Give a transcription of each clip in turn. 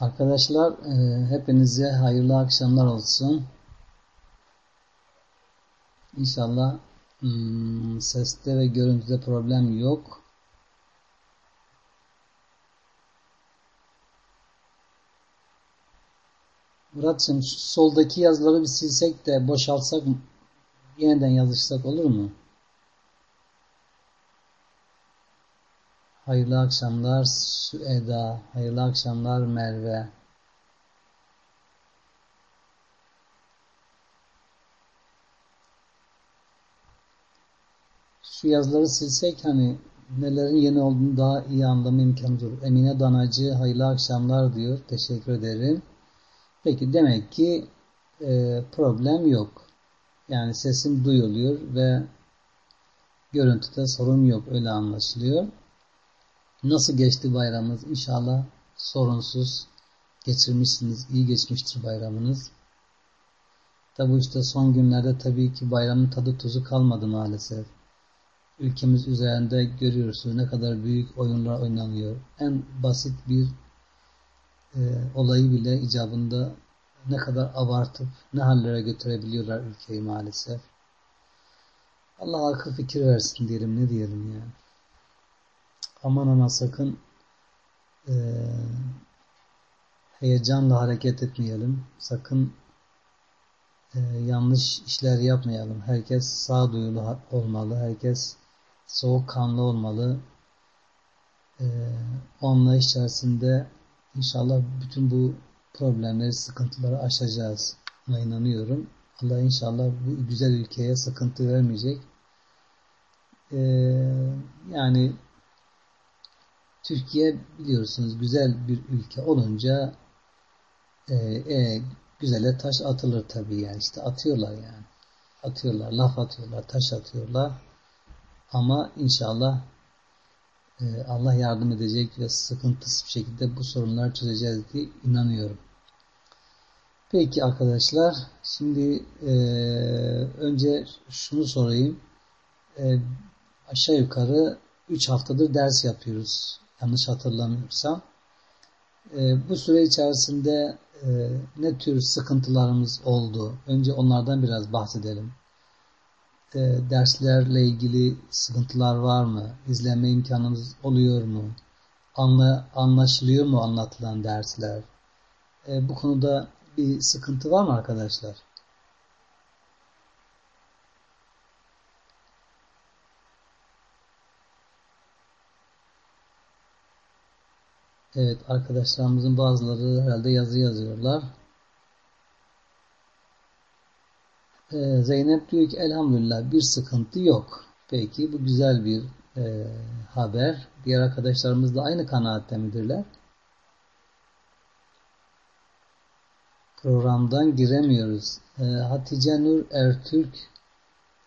Arkadaşlar e, hepinize hayırlı akşamlar olsun. İnşallah hmm, seste ve görüntüde problem yok. Murat'cığım soldaki yazıları bir silsek de boşaltsak yeniden yazışsak olur mu? Hayırlı akşamlar Süeda. Hayırlı akşamlar Merve. Şu yazıları silsek hani nelerin yeni olduğunu daha iyi anlama imkanı olur. Emine Danacı hayırlı akşamlar diyor. Teşekkür ederim. Peki demek ki e, problem yok. Yani sesim duyuluyor ve görüntüde sorun yok. Öyle anlaşılıyor. Nasıl geçti bayramınız? İnşallah sorunsuz geçirmişsiniz. İyi geçmiştir bayramınız. Tabi işte son günlerde tabii ki bayramın tadı tuzu kalmadı maalesef. Ülkemiz üzerinde görüyorsunuz ne kadar büyük oyunlar oynanıyor. En basit bir e, olayı bile icabında ne kadar abartıp ne hallere götürebiliyorlar ülkeyi maalesef. Allah akıl fikir versin diyelim ne diyelim yani. Aman ama sakın e, heyecanla hareket etmeyelim. Sakın e, yanlış işler yapmayalım. Herkes sağduyulu olmalı. Herkes soğukkanlı olmalı. E, anlayış içerisinde inşallah bütün bu problemleri, sıkıntıları aşacağız. Buna inanıyorum. Allah inşallah bu güzel ülkeye sıkıntı vermeyecek. Ee, yani Türkiye biliyorsunuz güzel bir ülke olunca e, e, güzele taş atılır tabii yani işte atıyorlar yani. Atıyorlar, laf atıyorlar, taş atıyorlar. Ama inşallah e, Allah yardım edecek ve sıkıntısız bir şekilde bu sorunları çözeceğiz diye inanıyorum. Peki arkadaşlar şimdi e, önce şunu sorayım. E, aşağı yukarı 3 haftadır ders yapıyoruz yanlış hatırlamıyorsam. E, bu süre içerisinde e, ne tür sıkıntılarımız oldu? Önce onlardan biraz bahsedelim. E, derslerle ilgili sıkıntılar var mı? İzleme imkanımız oluyor mu? Anla, anlaşılıyor mu anlatılan dersler? E, bu konuda bir sıkıntı var mı arkadaşlar? Evet arkadaşlarımızın bazıları herhalde yazı yazıyorlar. Ee, Zeynep diyor ki elhamdülillah bir sıkıntı yok. Peki bu güzel bir e, haber. Diğer arkadaşlarımız da aynı kanaatte midirler? Programdan giremiyoruz. Ee, Hatice Nur Ertürk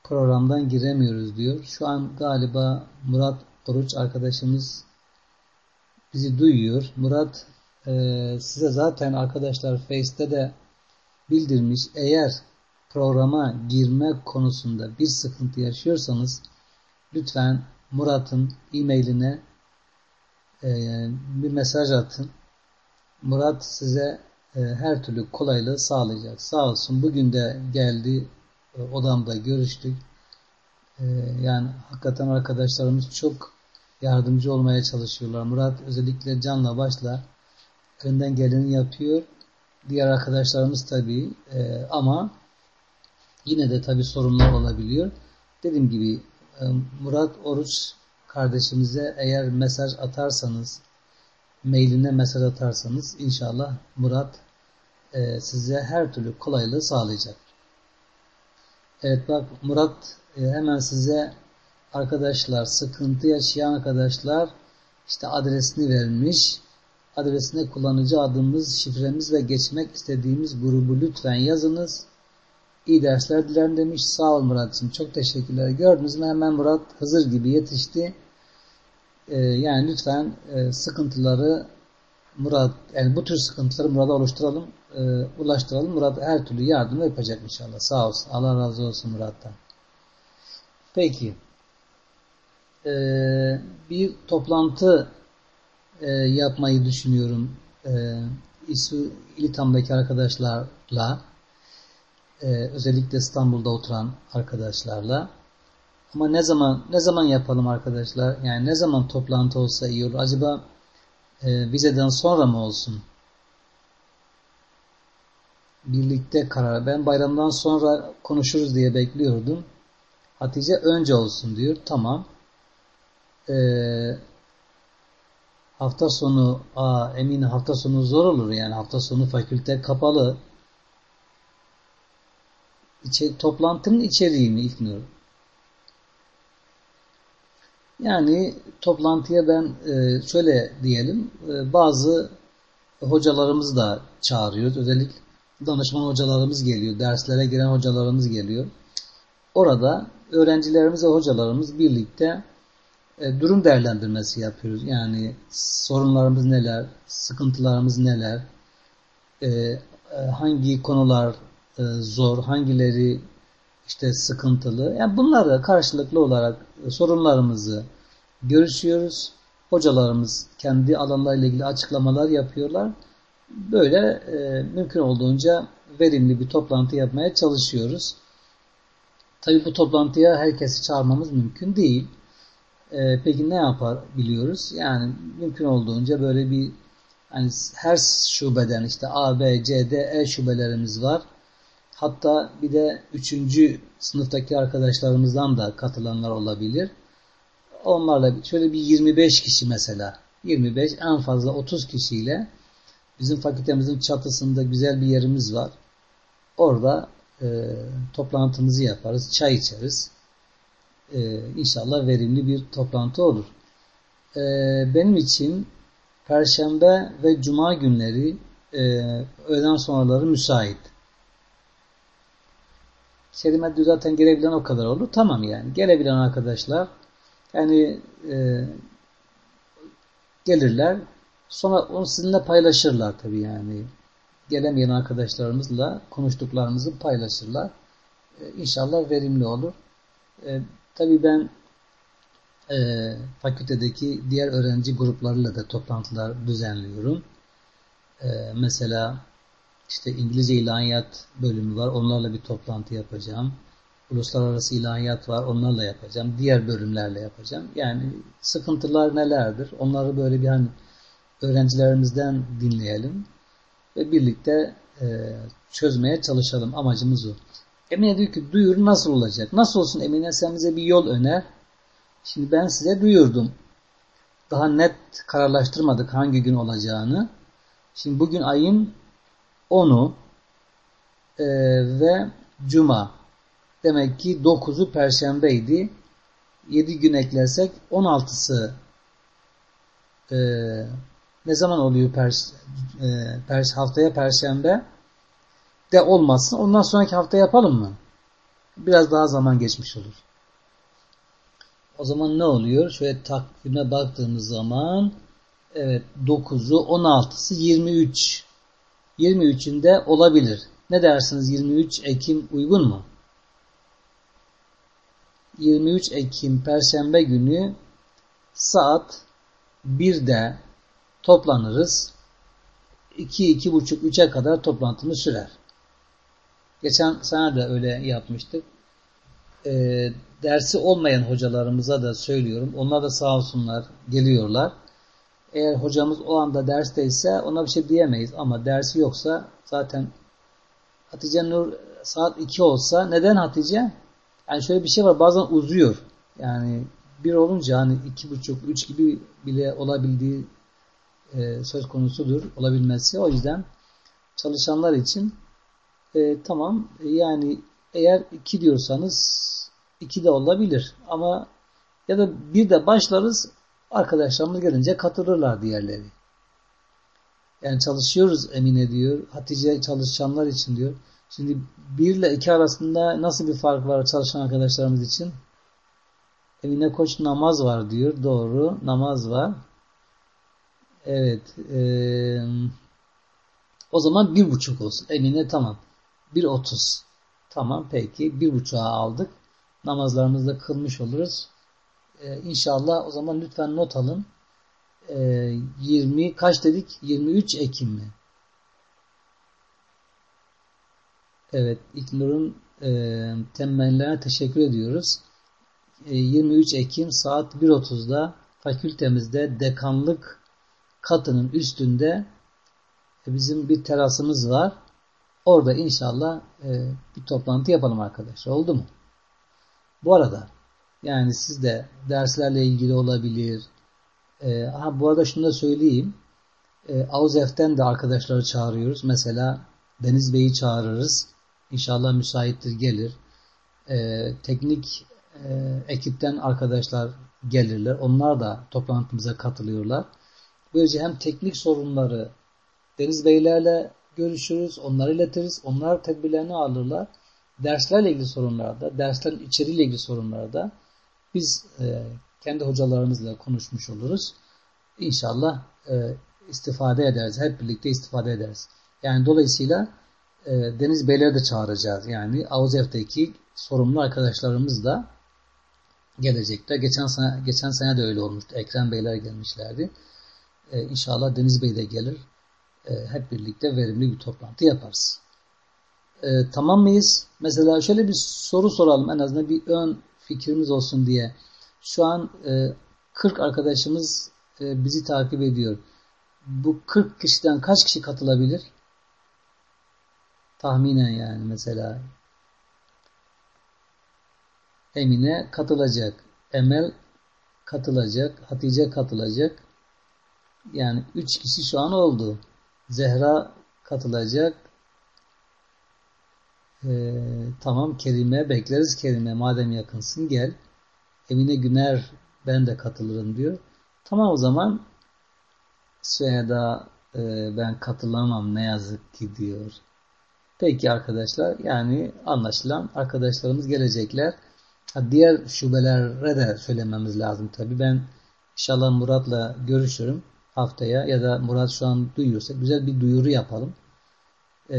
programdan giremiyoruz diyor. Şu an galiba Murat Oruç arkadaşımız bizi duyuyor. Murat e, size zaten arkadaşlar Face'te de bildirmiş. Eğer programa girme konusunda bir sıkıntı yaşıyorsanız lütfen Murat'ın e-mailine e, bir mesaj atın. Murat size e, her türlü kolaylığı sağlayacak. Sağ olsun bugün de geldi e, odamda görüştük. E, yani hakikaten arkadaşlarımız çok yardımcı olmaya çalışıyorlar. Murat özellikle canla başla önden geleni yapıyor. Diğer arkadaşlarımız tabii e, ama yine de tabii sorunlar olabiliyor. Dediğim gibi e, Murat Oruç kardeşimize eğer mesaj atarsanız mailine mesaj atarsanız inşallah Murat e, size her türlü kolaylığı sağlayacak. Evet bak Murat e, hemen size arkadaşlar sıkıntı yaşayan arkadaşlar işte adresini vermiş. Adresine kullanıcı adımız, şifremiz ve geçmek istediğimiz grubu lütfen yazınız. İyi dersler dilerim demiş. Sağ ol Murat'cığım. Çok teşekkürler. Gördünüz mü hemen Murat Hızır gibi yetişti. Ee, yani lütfen e, sıkıntıları Murat, yani bu tür sıkıntıları Murat'a oluşturalım, e, ulaştıralım. Murat her türlü yardımı yapacak inşallah. Sağ olsun. Allah razı olsun Murat'tan. Peki e, bir toplantı e, yapmayı düşünüyorum. E, İSU İlitam'daki arkadaşlarla e, özellikle İstanbul'da oturan arkadaşlarla ama ne zaman ne zaman yapalım arkadaşlar? Yani ne zaman toplantı olsa iyi olur? Acaba e, vizeden sonra mı olsun? Birlikte karar. Ben bayramdan sonra konuşuruz diye bekliyordum. Hatice önce olsun diyor. Tamam. Ee, hafta sonu aa, eminim hafta sonu zor olur yani hafta sonu fakülte kapalı. İçe, toplantının içeriği mi İlknur? Yani toplantıya ben e, şöyle diyelim e, bazı hocalarımız da çağırıyoruz. Özellikle danışman hocalarımız geliyor. Derslere giren hocalarımız geliyor. Orada öğrencilerimiz ve hocalarımız birlikte e, durum değerlendirmesi yapıyoruz. Yani sorunlarımız neler, sıkıntılarımız neler, hangi konular zor, hangileri işte sıkıntılı. Yani bunları karşılıklı olarak sorunlarımızı görüşüyoruz. Hocalarımız kendi alanlarıyla ilgili açıklamalar yapıyorlar. Böyle e, mümkün olduğunca verimli bir toplantı yapmaya çalışıyoruz. Tabi bu toplantıya herkesi çağırmamız mümkün değil. E, peki ne yapar biliyoruz? Yani mümkün olduğunca böyle bir hani her şubeden işte A, B, C, D, E şubelerimiz var. Hatta bir de üçüncü sınıftaki arkadaşlarımızdan da katılanlar olabilir. Onlarla şöyle bir 25 kişi mesela 25 en fazla 30 kişiyle bizim fakültemizin çatısında güzel bir yerimiz var. Orada e, toplantımızı yaparız, çay içeriz. E, inşallah verimli bir toplantı olur. E, benim için Perşembe ve Cuma günleri e, öğleden sonraları müsait. Selimet zaten gelebilen o kadar olur. Tamam yani. Gelebilen arkadaşlar yani e, gelirler. Sonra onu sizinle paylaşırlar tabii yani. Gelemeyen arkadaşlarımızla konuştuklarımızı paylaşırlar. E, inşallah verimli olur. E, tabii ben e, fakültedeki diğer öğrenci gruplarıyla da toplantılar düzenliyorum. E, mesela işte İngilizce ilahiyat bölümü var. Onlarla bir toplantı yapacağım. Uluslararası ilahiyat var. Onlarla yapacağım. Diğer bölümlerle yapacağım. Yani sıkıntılar nelerdir? Onları böyle bir hani öğrencilerimizden dinleyelim. Ve birlikte e, çözmeye çalışalım. Amacımız o. Emine diyor ki duyuru nasıl olacak? Nasıl olsun Emine sen bize bir yol öner. Şimdi ben size duyurdum. Daha net kararlaştırmadık hangi gün olacağını. Şimdi bugün ayın 10'u e, ve Cuma. Demek ki 9'u Perşembeydi. 7 gün eklersek 16'sı e, ne zaman oluyor pers, e, pers, haftaya Perşembe de olmasın. Ondan sonraki hafta yapalım mı? Biraz daha zaman geçmiş olur. O zaman ne oluyor? Şöyle takvime baktığımız zaman evet 9'u 16'sı 23 23'ünde olabilir. Ne dersiniz 23 Ekim uygun mu? 23 Ekim Perşembe günü saat 1'de toplanırız. 2-2.30-3'e kadar toplantımız sürer. Geçen sene de öyle yapmıştık. E, dersi olmayan hocalarımıza da söylüyorum. Onlar da sağ olsunlar geliyorlar. Eğer hocamız o anda dersteyse ona bir şey diyemeyiz. Ama dersi yoksa zaten Hatice Nur saat 2 olsa neden Hatice? Yani şöyle bir şey var bazen uzuyor. Yani bir olunca hani iki buçuk, üç gibi bile olabildiği e, söz konusudur olabilmesi. O yüzden çalışanlar için e, tamam yani eğer iki diyorsanız iki de olabilir ama ya da bir de başlarız Arkadaşlarımız gelince katılırlar diğerleri. Yani çalışıyoruz Emine diyor. Hatice çalışanlar için diyor. Şimdi bir ile iki arasında nasıl bir fark var çalışan arkadaşlarımız için? Emine Koç namaz var diyor. Doğru. Namaz var. Evet. Ee, o zaman bir buçuk olsun. Emine tamam. 1.30. Tamam peki. bir buçuğa aldık. Namazlarımızı da kılmış oluruz. Ee, inşallah o zaman lütfen not alın. Ee, 20 kaç dedik? 23 Ekim mi? Evet. İknur'un e, temellerine teşekkür ediyoruz. Ee, e, 23 Ekim saat 1.30'da fakültemizde dekanlık katının üstünde e, bizim bir terasımız var Orada inşallah e, bir toplantı yapalım arkadaşlar. Oldu mu? Bu arada yani siz de derslerle ilgili olabilir. E, ha, bu arada şunu da söyleyeyim. E, Avzef'ten de arkadaşları çağırıyoruz. Mesela Deniz Bey'i çağırırız. İnşallah müsaittir gelir. E, teknik e, ekipten arkadaşlar gelirler. Onlar da toplantımıza katılıyorlar. Böylece hem teknik sorunları Deniz Beylerle görüşürüz, onları iletiriz. Onlar tedbirlerini alırlar. Derslerle ilgili sorunlarda, derslerin içeriğiyle ilgili sorunlarda biz e, kendi hocalarımızla konuşmuş oluruz. İnşallah e, istifade ederiz. Hep birlikte istifade ederiz. Yani dolayısıyla e, Deniz Beyleri de çağıracağız. Yani Avuzef'teki sorumlu arkadaşlarımız da gelecekler. Geçen sene, geçen sene de öyle olmuştu. Ekrem Beyler gelmişlerdi. E, inşallah Deniz Bey de gelir. E, hep birlikte verimli bir toplantı yaparız. E, tamam mıyız? Mesela şöyle bir soru soralım en azından bir ön fikrimiz olsun diye. Şu an e, 40 arkadaşımız e, bizi takip ediyor. Bu 40 kişiden kaç kişi katılabilir? Tahminen yani mesela. Emine katılacak. Emel katılacak. Hatice katılacak. Yani 3 kişi şu an oldu. Zehra katılacak. Ee, tamam Kerime bekleriz Kerime madem yakınsın gel. Emine Güner ben de katılırım diyor. Tamam o zaman Süheda e, ben katılamam ne yazık ki diyor. Peki arkadaşlar yani anlaşılan arkadaşlarımız gelecekler. Ha, diğer şubelere de söylememiz lazım tabii. Ben inşallah Murat'la görüşürüm haftaya ya da Murat şu an duyuyorsa güzel bir duyuru yapalım. Ee,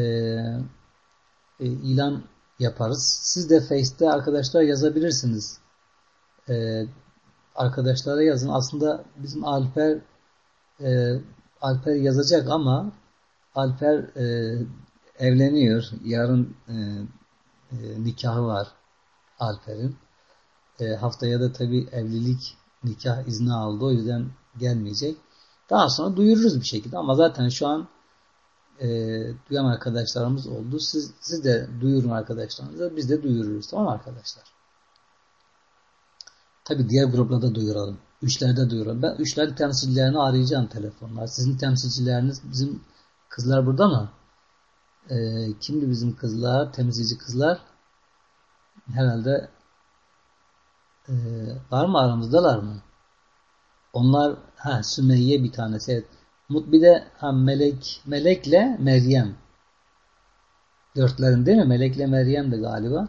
e, ilan yaparız. Siz de Face'te arkadaşlar yazabilirsiniz. Ee, arkadaşlara yazın. Aslında bizim Alper e, Alper yazacak ama Alper e, evleniyor. Yarın e, e, nikahı var Alper'in. E, haftaya da tabi evlilik nikah izni aldı. O yüzden gelmeyecek. Daha sonra duyururuz bir şekilde ama zaten şu an e, duyan arkadaşlarımız oldu. Siz, siz de duyurun arkadaşlarınıza. Biz de duyururuz. Tamam arkadaşlar? Tabi diğer gruplarda duyuralım. Üçlerde duyuralım. Ben üçler temsilcilerini arayacağım telefonlar. Sizin temsilcileriniz bizim kızlar burada mı? E, kimdi bizim kızlar? Temsilci kızlar? Herhalde e, var mı aramızdalar mı? Onlar ha Sümeyye bir tanesi. Evet. Bir de ha, Melek Melekle Meryem. Dörtlerin değil mi? Melekle Meryem de galiba.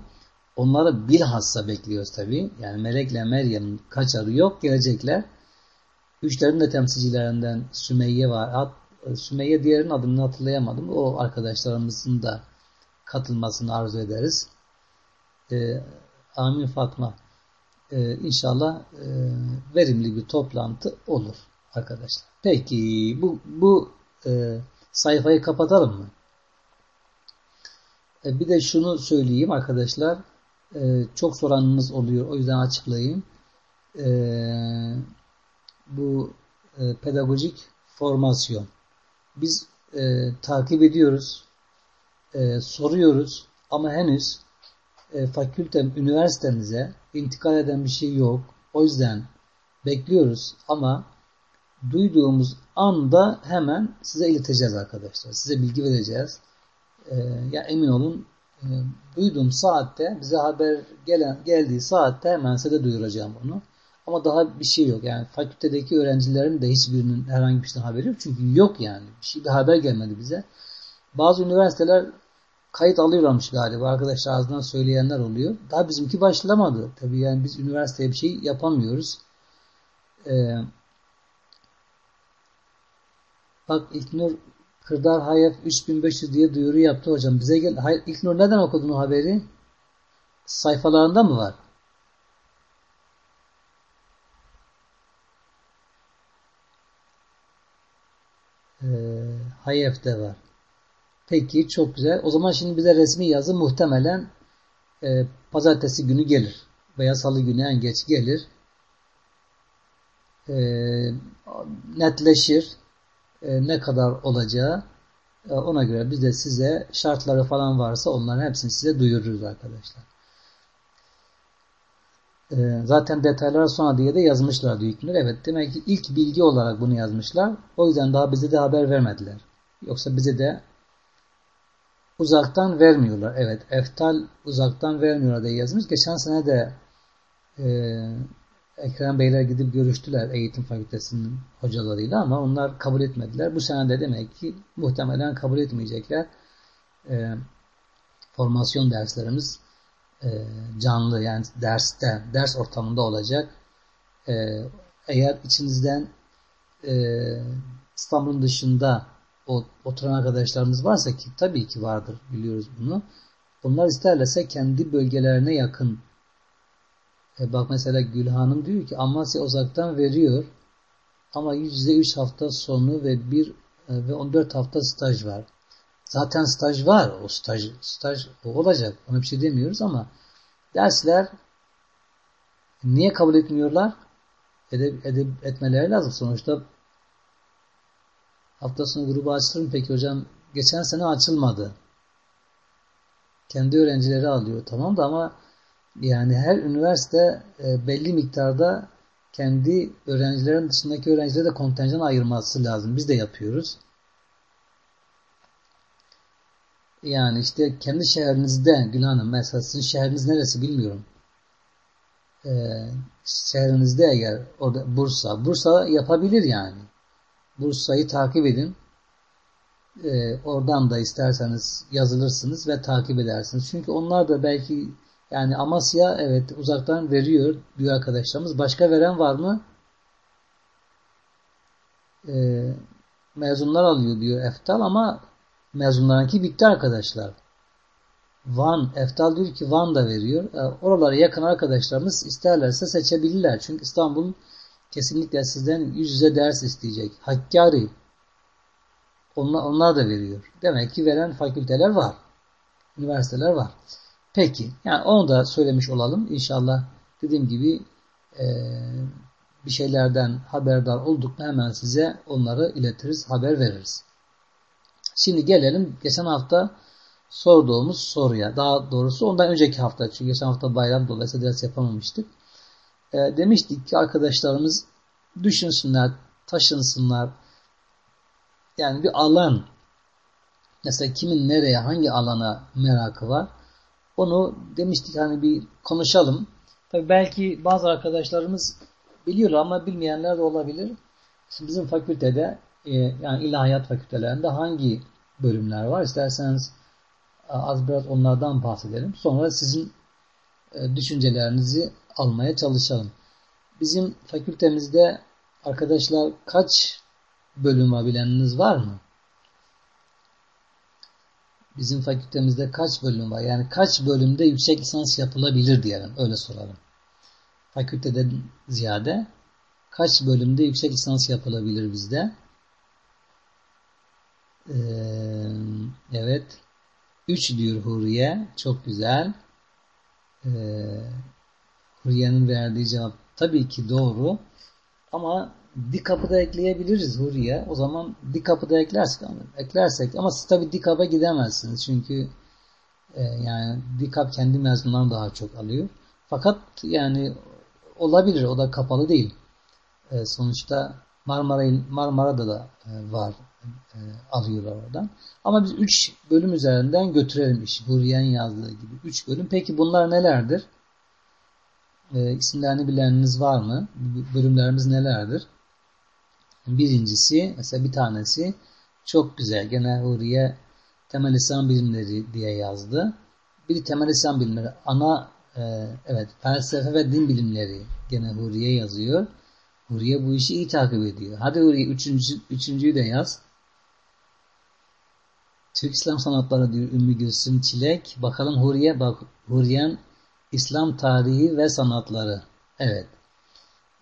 Onları bilhassa bekliyoruz tabi. Yani Melekle Meryem'in kaçarı yok. Gelecekler. Üçlerin de temsilcilerinden Sümeyye var. Sümeyye diğerinin adını hatırlayamadım. O arkadaşlarımızın da katılmasını arzu ederiz. Ee, Amin Fatma. Ee, inşallah e, verimli bir toplantı olur arkadaşlar. Peki bu, bu e, sayfayı kapatalım mı? E, bir de şunu söyleyeyim arkadaşlar. E, çok soranınız oluyor. O yüzden açıklayayım. E, bu e, pedagojik formasyon. Biz e, takip ediyoruz. E, soruyoruz. Ama henüz e, fakültem, üniversitemize intikal eden bir şey yok. O yüzden bekliyoruz ama duyduğumuz anda hemen size ileteceğiz arkadaşlar. Size bilgi vereceğiz. E, ya emin olun e, duyduğum saatte bize haber gelen geldiği saatte hemen size de duyuracağım bunu. Ama daha bir şey yok. Yani fakültedeki öğrencilerin de hiçbirinin herhangi bir şeyden haberi yok. Çünkü yok yani. Bir şey bir haber gelmedi bize. Bazı üniversiteler kayıt alıyorlarmış galiba. Arkadaşlar ağzından söyleyenler oluyor. Daha bizimki başlamadı. Tabii yani biz üniversiteye bir şey yapamıyoruz. Ee, bak İlknur Kırdar Hayef 3500 diye duyuru yaptı hocam. Bize gel. Hayır, İlknur neden okudun o haberi? Sayfalarında mı var? Ee, Hayef'te var. Peki çok güzel. O zaman şimdi bize resmi yazı muhtemelen e, pazartesi günü gelir. Veya salı günü en geç gelir. E, netleşir. E, ne kadar olacağı. E, ona göre biz de size şartları falan varsa onların hepsini size duyururuz arkadaşlar. E, zaten detaylara sonra diye de yazmışlar hükümler. Evet demek ki ilk bilgi olarak bunu yazmışlar. O yüzden daha bize de haber vermediler. Yoksa bize de uzaktan vermiyorlar. Evet eftal uzaktan vermiyorlar diye yazmış. Geçen sene de e, Ekrem Beyler gidip görüştüler eğitim fakültesinin hocalarıyla ama onlar kabul etmediler. Bu sene de demek ki muhtemelen kabul etmeyecekler. E, formasyon derslerimiz e, canlı yani derste, ders ortamında olacak. E, eğer içinizden e, İstanbul'un dışında oturan arkadaşlarımız varsa ki tabii ki vardır biliyoruz bunu. Onlar isterlerse kendi bölgelerine yakın e bak mesela Gülhanım diyor ki Amasya uzaktan veriyor ama %3 hafta sonu ve bir e, ve 14 hafta staj var. Zaten staj var. O staj, staj o olacak. Ona bir şey demiyoruz ama dersler niye kabul etmiyorlar? Edep, edep etmeleri lazım. Sonuçta hafta sonu grubu açılır mı peki hocam? Geçen sene açılmadı. Kendi öğrencileri alıyor. Tamam da ama yani her üniversite e, belli miktarda kendi öğrencilerin dışındaki öğrencilere de kontenjan ayırması lazım. Biz de yapıyoruz. Yani işte kendi şehrinizde Gül Hanım mesela sizin şehriniz neresi bilmiyorum. Ee, şehrinizde eğer orada Bursa. Bursa yapabilir yani. Bursa'yı takip edin. Ee, oradan da isterseniz yazılırsınız ve takip edersiniz. Çünkü onlar da belki yani Amasya evet uzaktan veriyor diyor arkadaşlarımız. Başka veren var mı? Ee, mezunlar alıyor diyor Eftal ama mezunlarınki bitti arkadaşlar. Van, Eftal diyor ki Van da veriyor. E, oralara yakın arkadaşlarımız isterlerse seçebilirler. Çünkü İstanbul kesinlikle sizden yüz yüze ders isteyecek. Hakkari onlar, onlar da veriyor. Demek ki veren fakülteler var. Üniversiteler var. Peki. Yani onu da söylemiş olalım. İnşallah dediğim gibi e, bir şeylerden haberdar olduk mu hemen size onları iletiriz, haber veririz. Şimdi gelelim geçen hafta sorduğumuz soruya. Daha doğrusu ondan önceki hafta. Çünkü geçen hafta bayram dolayısıyla ders yapamamıştık. E, demiştik ki arkadaşlarımız düşünsünler, taşınsınlar. Yani bir alan mesela kimin nereye, hangi alana merakı var onu demiştik hani bir konuşalım. Tabii belki bazı arkadaşlarımız biliyor ama bilmeyenler de olabilir. Şimdi bizim fakültede e, yani ilahiyat fakültelerinde hangi bölümler var? İsterseniz e, az biraz onlardan bahsedelim. Sonra sizin e, düşüncelerinizi almaya çalışalım. Bizim fakültemizde arkadaşlar kaç bölüm bileniniz var mı? Bizim fakültemizde kaç bölüm var? Yani kaç bölümde yüksek lisans yapılabilir diyelim. Öyle soralım. Fakültede ziyade kaç bölümde yüksek lisans yapılabilir bizde? Ee, evet. 3 diyor Huriye. Çok güzel. Ee, Huriye'nin verdiği cevap tabii ki doğru. Ama Dikap'ı da ekleyebiliriz Huriye. O zaman Dikap'ı da eklersek, eklersek ama siz tabii Dikap'a gidemezsiniz. Çünkü e, yani Dikap kendi mezunlarını daha çok alıyor. Fakat yani olabilir. O da kapalı değil. E, sonuçta Marmara Marmara'da da e, var. E, alıyorlar oradan. Ama biz 3 bölüm üzerinden götürelim işi. Huriye'nin yazdığı gibi. 3 bölüm. Peki bunlar nelerdir? E, isimlerini bileniniz var mı? Bölümlerimiz nelerdir? Birincisi mesela bir tanesi çok güzel. Gene Huriye temel İslam bilimleri diye yazdı. Biri temel İslam bilimleri. Ana e, evet felsefe ve din bilimleri gene Huriye yazıyor. Huriye bu işi iyi takip ediyor. Hadi Huriye üçüncü, üçüncüyü de yaz. Türk İslam sanatları diyor Ümmü Gülsüm Çilek. Bakalım Huriye bak Huriyen İslam tarihi ve sanatları. Evet.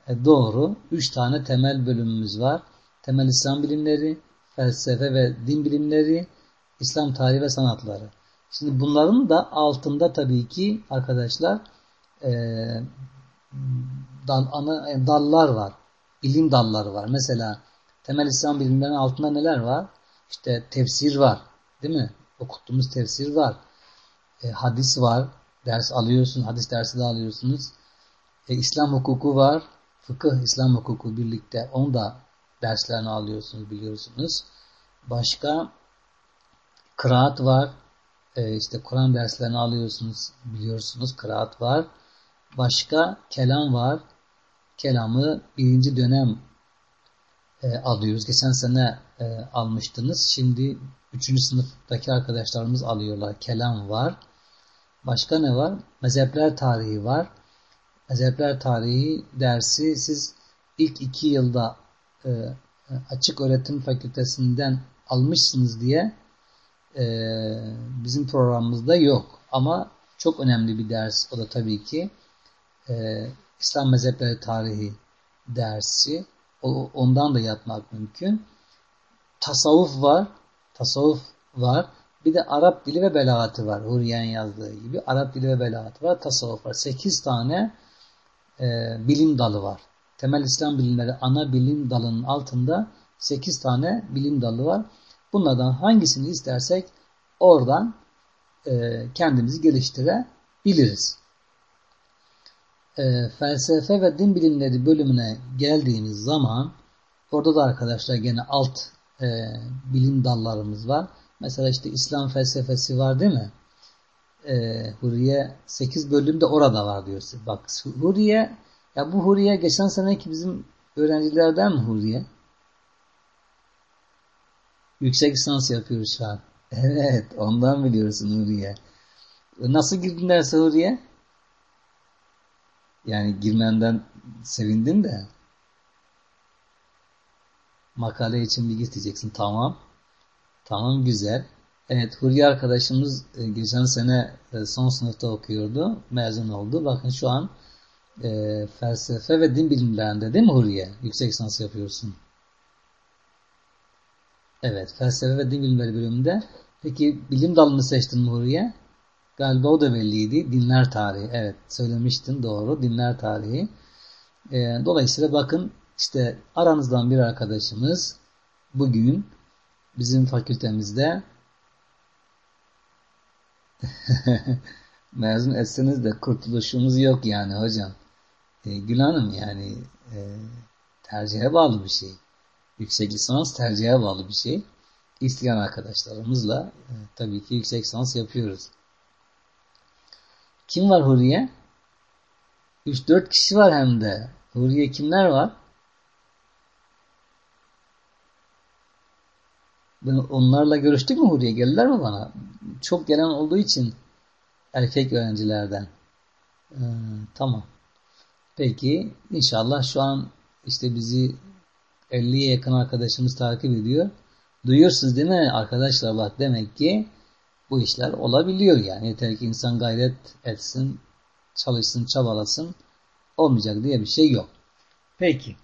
E, doğru. Üç tane temel bölümümüz var. Temel İslam bilimleri, felsefe ve din bilimleri İslam tarihi ve sanatları. Şimdi bunların da altında tabii ki arkadaşlar e, dal, ana, e, dallar var. Bilim dalları var. Mesela temel İslam bilimlerinin altında neler var? İşte tefsir var. Değil mi? Okuttuğumuz tefsir var. E, hadis var. Ders alıyorsun. Hadis dersi de alıyorsunuz. E, İslam hukuku var. Fıkıh, İslam hukuku birlikte. Onu da derslerini alıyorsunuz biliyorsunuz. Başka kıraat var. E, işte Kur'an derslerini alıyorsunuz biliyorsunuz. Kıraat var. Başka kelam var. Kelamı birinci dönem e, alıyoruz. Geçen sene e, almıştınız. Şimdi üçüncü sınıftaki arkadaşlarımız alıyorlar. Kelam var. Başka ne var? Mezhepler tarihi var. Mezhepler tarihi dersi siz ilk iki yılda e, açık öğretim fakültesinden almışsınız diye e, bizim programımızda yok. Ama çok önemli bir ders o da tabii ki e, İslam mezhepleri tarihi dersi. O, ondan da yapmak mümkün. Tasavvuf var. Tasavvuf var. Bir de Arap dili ve belagatı var. Huriye'nin yazdığı gibi. Arap dili ve belagatı var. Tasavvuf var. Sekiz tane e, bilim dalı var. Temel İslam bilimleri ana bilim dalının altında sekiz tane bilim dalı var. Bunlardan hangisini istersek oradan e, kendimizi geliştirebiliriz. E, felsefe ve din bilimleri bölümüne geldiğimiz zaman orada da arkadaşlar gene alt e, bilim dallarımız var. Mesela işte İslam felsefesi var değil mi? E, Huriye 8 bölümde orada var diyorsun. Bak Huriye ya bu Huriye geçen seneki bizim öğrencilerden mi Huriye? Yüksek lisans yapıyoruz şu an. Evet ondan biliyorsun Huriye. Nasıl girdin derse Huriye? Yani girmenden sevindin de makale için bilgi isteyeceksin. Tamam. Tamam güzel. Evet Huriye arkadaşımız e, geçen sene e, son sınıfta okuyordu. Mezun oldu. Bakın şu an e, felsefe ve din bilimlerinde değil mi Huriye? Yüksek lisans yapıyorsun. Evet felsefe ve din bilimleri bölümünde. Peki bilim dalını seçtin mi Huriye? Galiba o da belliydi. Dinler tarihi. Evet söylemiştin doğru. Dinler tarihi. E, dolayısıyla bakın işte aranızdan bir arkadaşımız bugün bizim fakültemizde mezun etseniz de kurtuluşumuz yok yani hocam. E, Gül Hanım yani e, tercihe bağlı bir şey. Yüksek lisans tercihe bağlı bir şey. İsteyen arkadaşlarımızla e, tabii ki yüksek lisans yapıyoruz. Kim var Huriye? 3-4 kişi var hem de. Huriye kimler var? Ben onlarla görüştük mü Huriye? Geldiler mi bana? Çok gelen olduğu için erkek öğrencilerden. Ee, tamam. Peki inşallah şu an işte bizi 50'ye yakın arkadaşımız takip ediyor. Duyuyorsunuz değil mi arkadaşlar bak demek ki bu işler olabiliyor yani. Yeter ki insan gayret etsin, çalışsın, çabalasın. Olmayacak diye bir şey yok. Peki.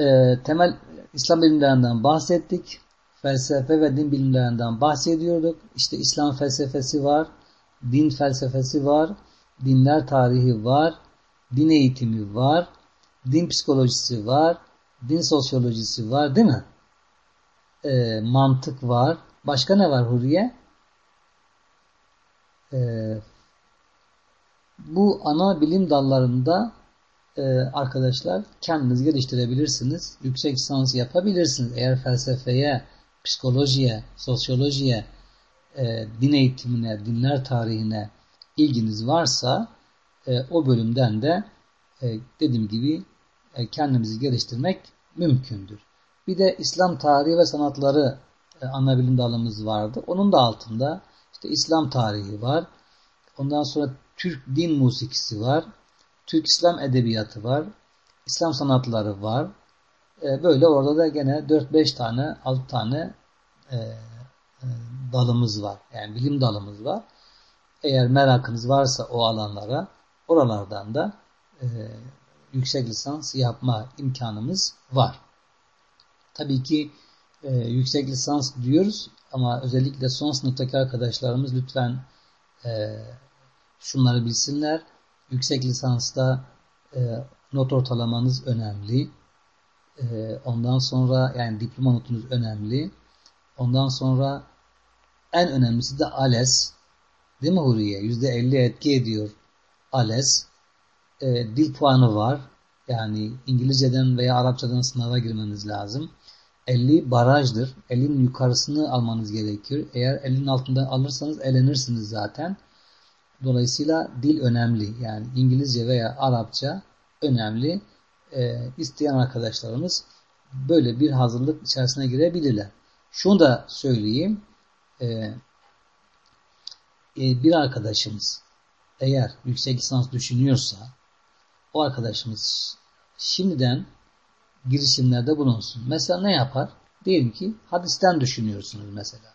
Ee, temel İslam bilimlerinden bahsettik. Felsefe ve din bilimlerinden bahsediyorduk. İşte İslam felsefesi var, din felsefesi var, dinler tarihi var, din eğitimi var, din psikolojisi var, din sosyolojisi var değil mi? E, mantık var. Başka ne var Huriye? E, bu ana bilim dallarında e, arkadaşlar kendiniz geliştirebilirsiniz. Yüksek lisans yapabilirsiniz. Eğer felsefeye, psikolojiye, sosyolojiye, e, din eğitimine, dinler tarihine ilginiz varsa e, o bölümden de e, dediğim gibi e, kendimizi geliştirmek mümkündür. Bir de İslam tarihi ve sanatları ana bilim dalımız vardı. Onun da altında işte İslam tarihi var. Ondan sonra Türk din musikisi var. Türk İslam edebiyatı var. İslam sanatları var. E, böyle orada da gene 4-5 tane 6 tane e, e, dalımız var. Yani bilim dalımız var. Eğer merakınız varsa o alanlara oralardan da e, yüksek lisans yapma imkanımız var. Tabii ki e, yüksek lisans diyoruz Ama özellikle son sınıftaki arkadaşlarımız lütfen e, şunları bilsinler. Yüksek lisansta e, not ortalamanız önemli. E, ondan sonra yani diploma notunuz önemli. Ondan sonra en önemlisi de ALES. Değil mi Huriye? %50 etki ediyor ALES. E, dil puanı var. Yani İngilizceden veya Arapçadan sınava girmeniz lazım. 50 barajdır. 50'nin yukarısını almanız gerekiyor. Eğer 50'nin altında alırsanız elenirsiniz zaten. Dolayısıyla dil önemli. Yani İngilizce veya Arapça önemli. E, isteyen arkadaşlarımız böyle bir hazırlık içerisine girebilirler. Şunu da söyleyeyim. E, e, bir arkadaşımız eğer yüksek lisans düşünüyorsa o arkadaşımız şimdiden girişimlerde bulunsun. Mesela ne yapar? Diyelim ki hadisten düşünüyorsunuz mesela.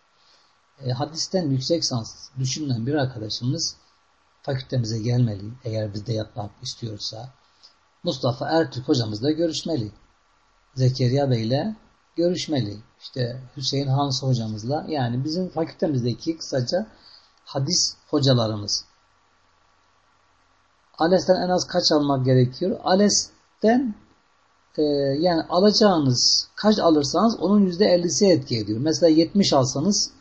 E, hadisten yüksek lisans düşünen bir arkadaşımız fakültemize gelmeli eğer bizde yapmak istiyorsa. Mustafa Ertürk hocamızla görüşmeli. Zekeriya Bey ile görüşmeli. İşte Hüseyin Hans hocamızla yani bizim fakültemizdeki kısaca hadis hocalarımız. ALES'ten en az kaç almak gerekiyor? ALES'ten e, yani alacağınız kaç alırsanız onun %50'si etki ediyor. Mesela 70 alsanız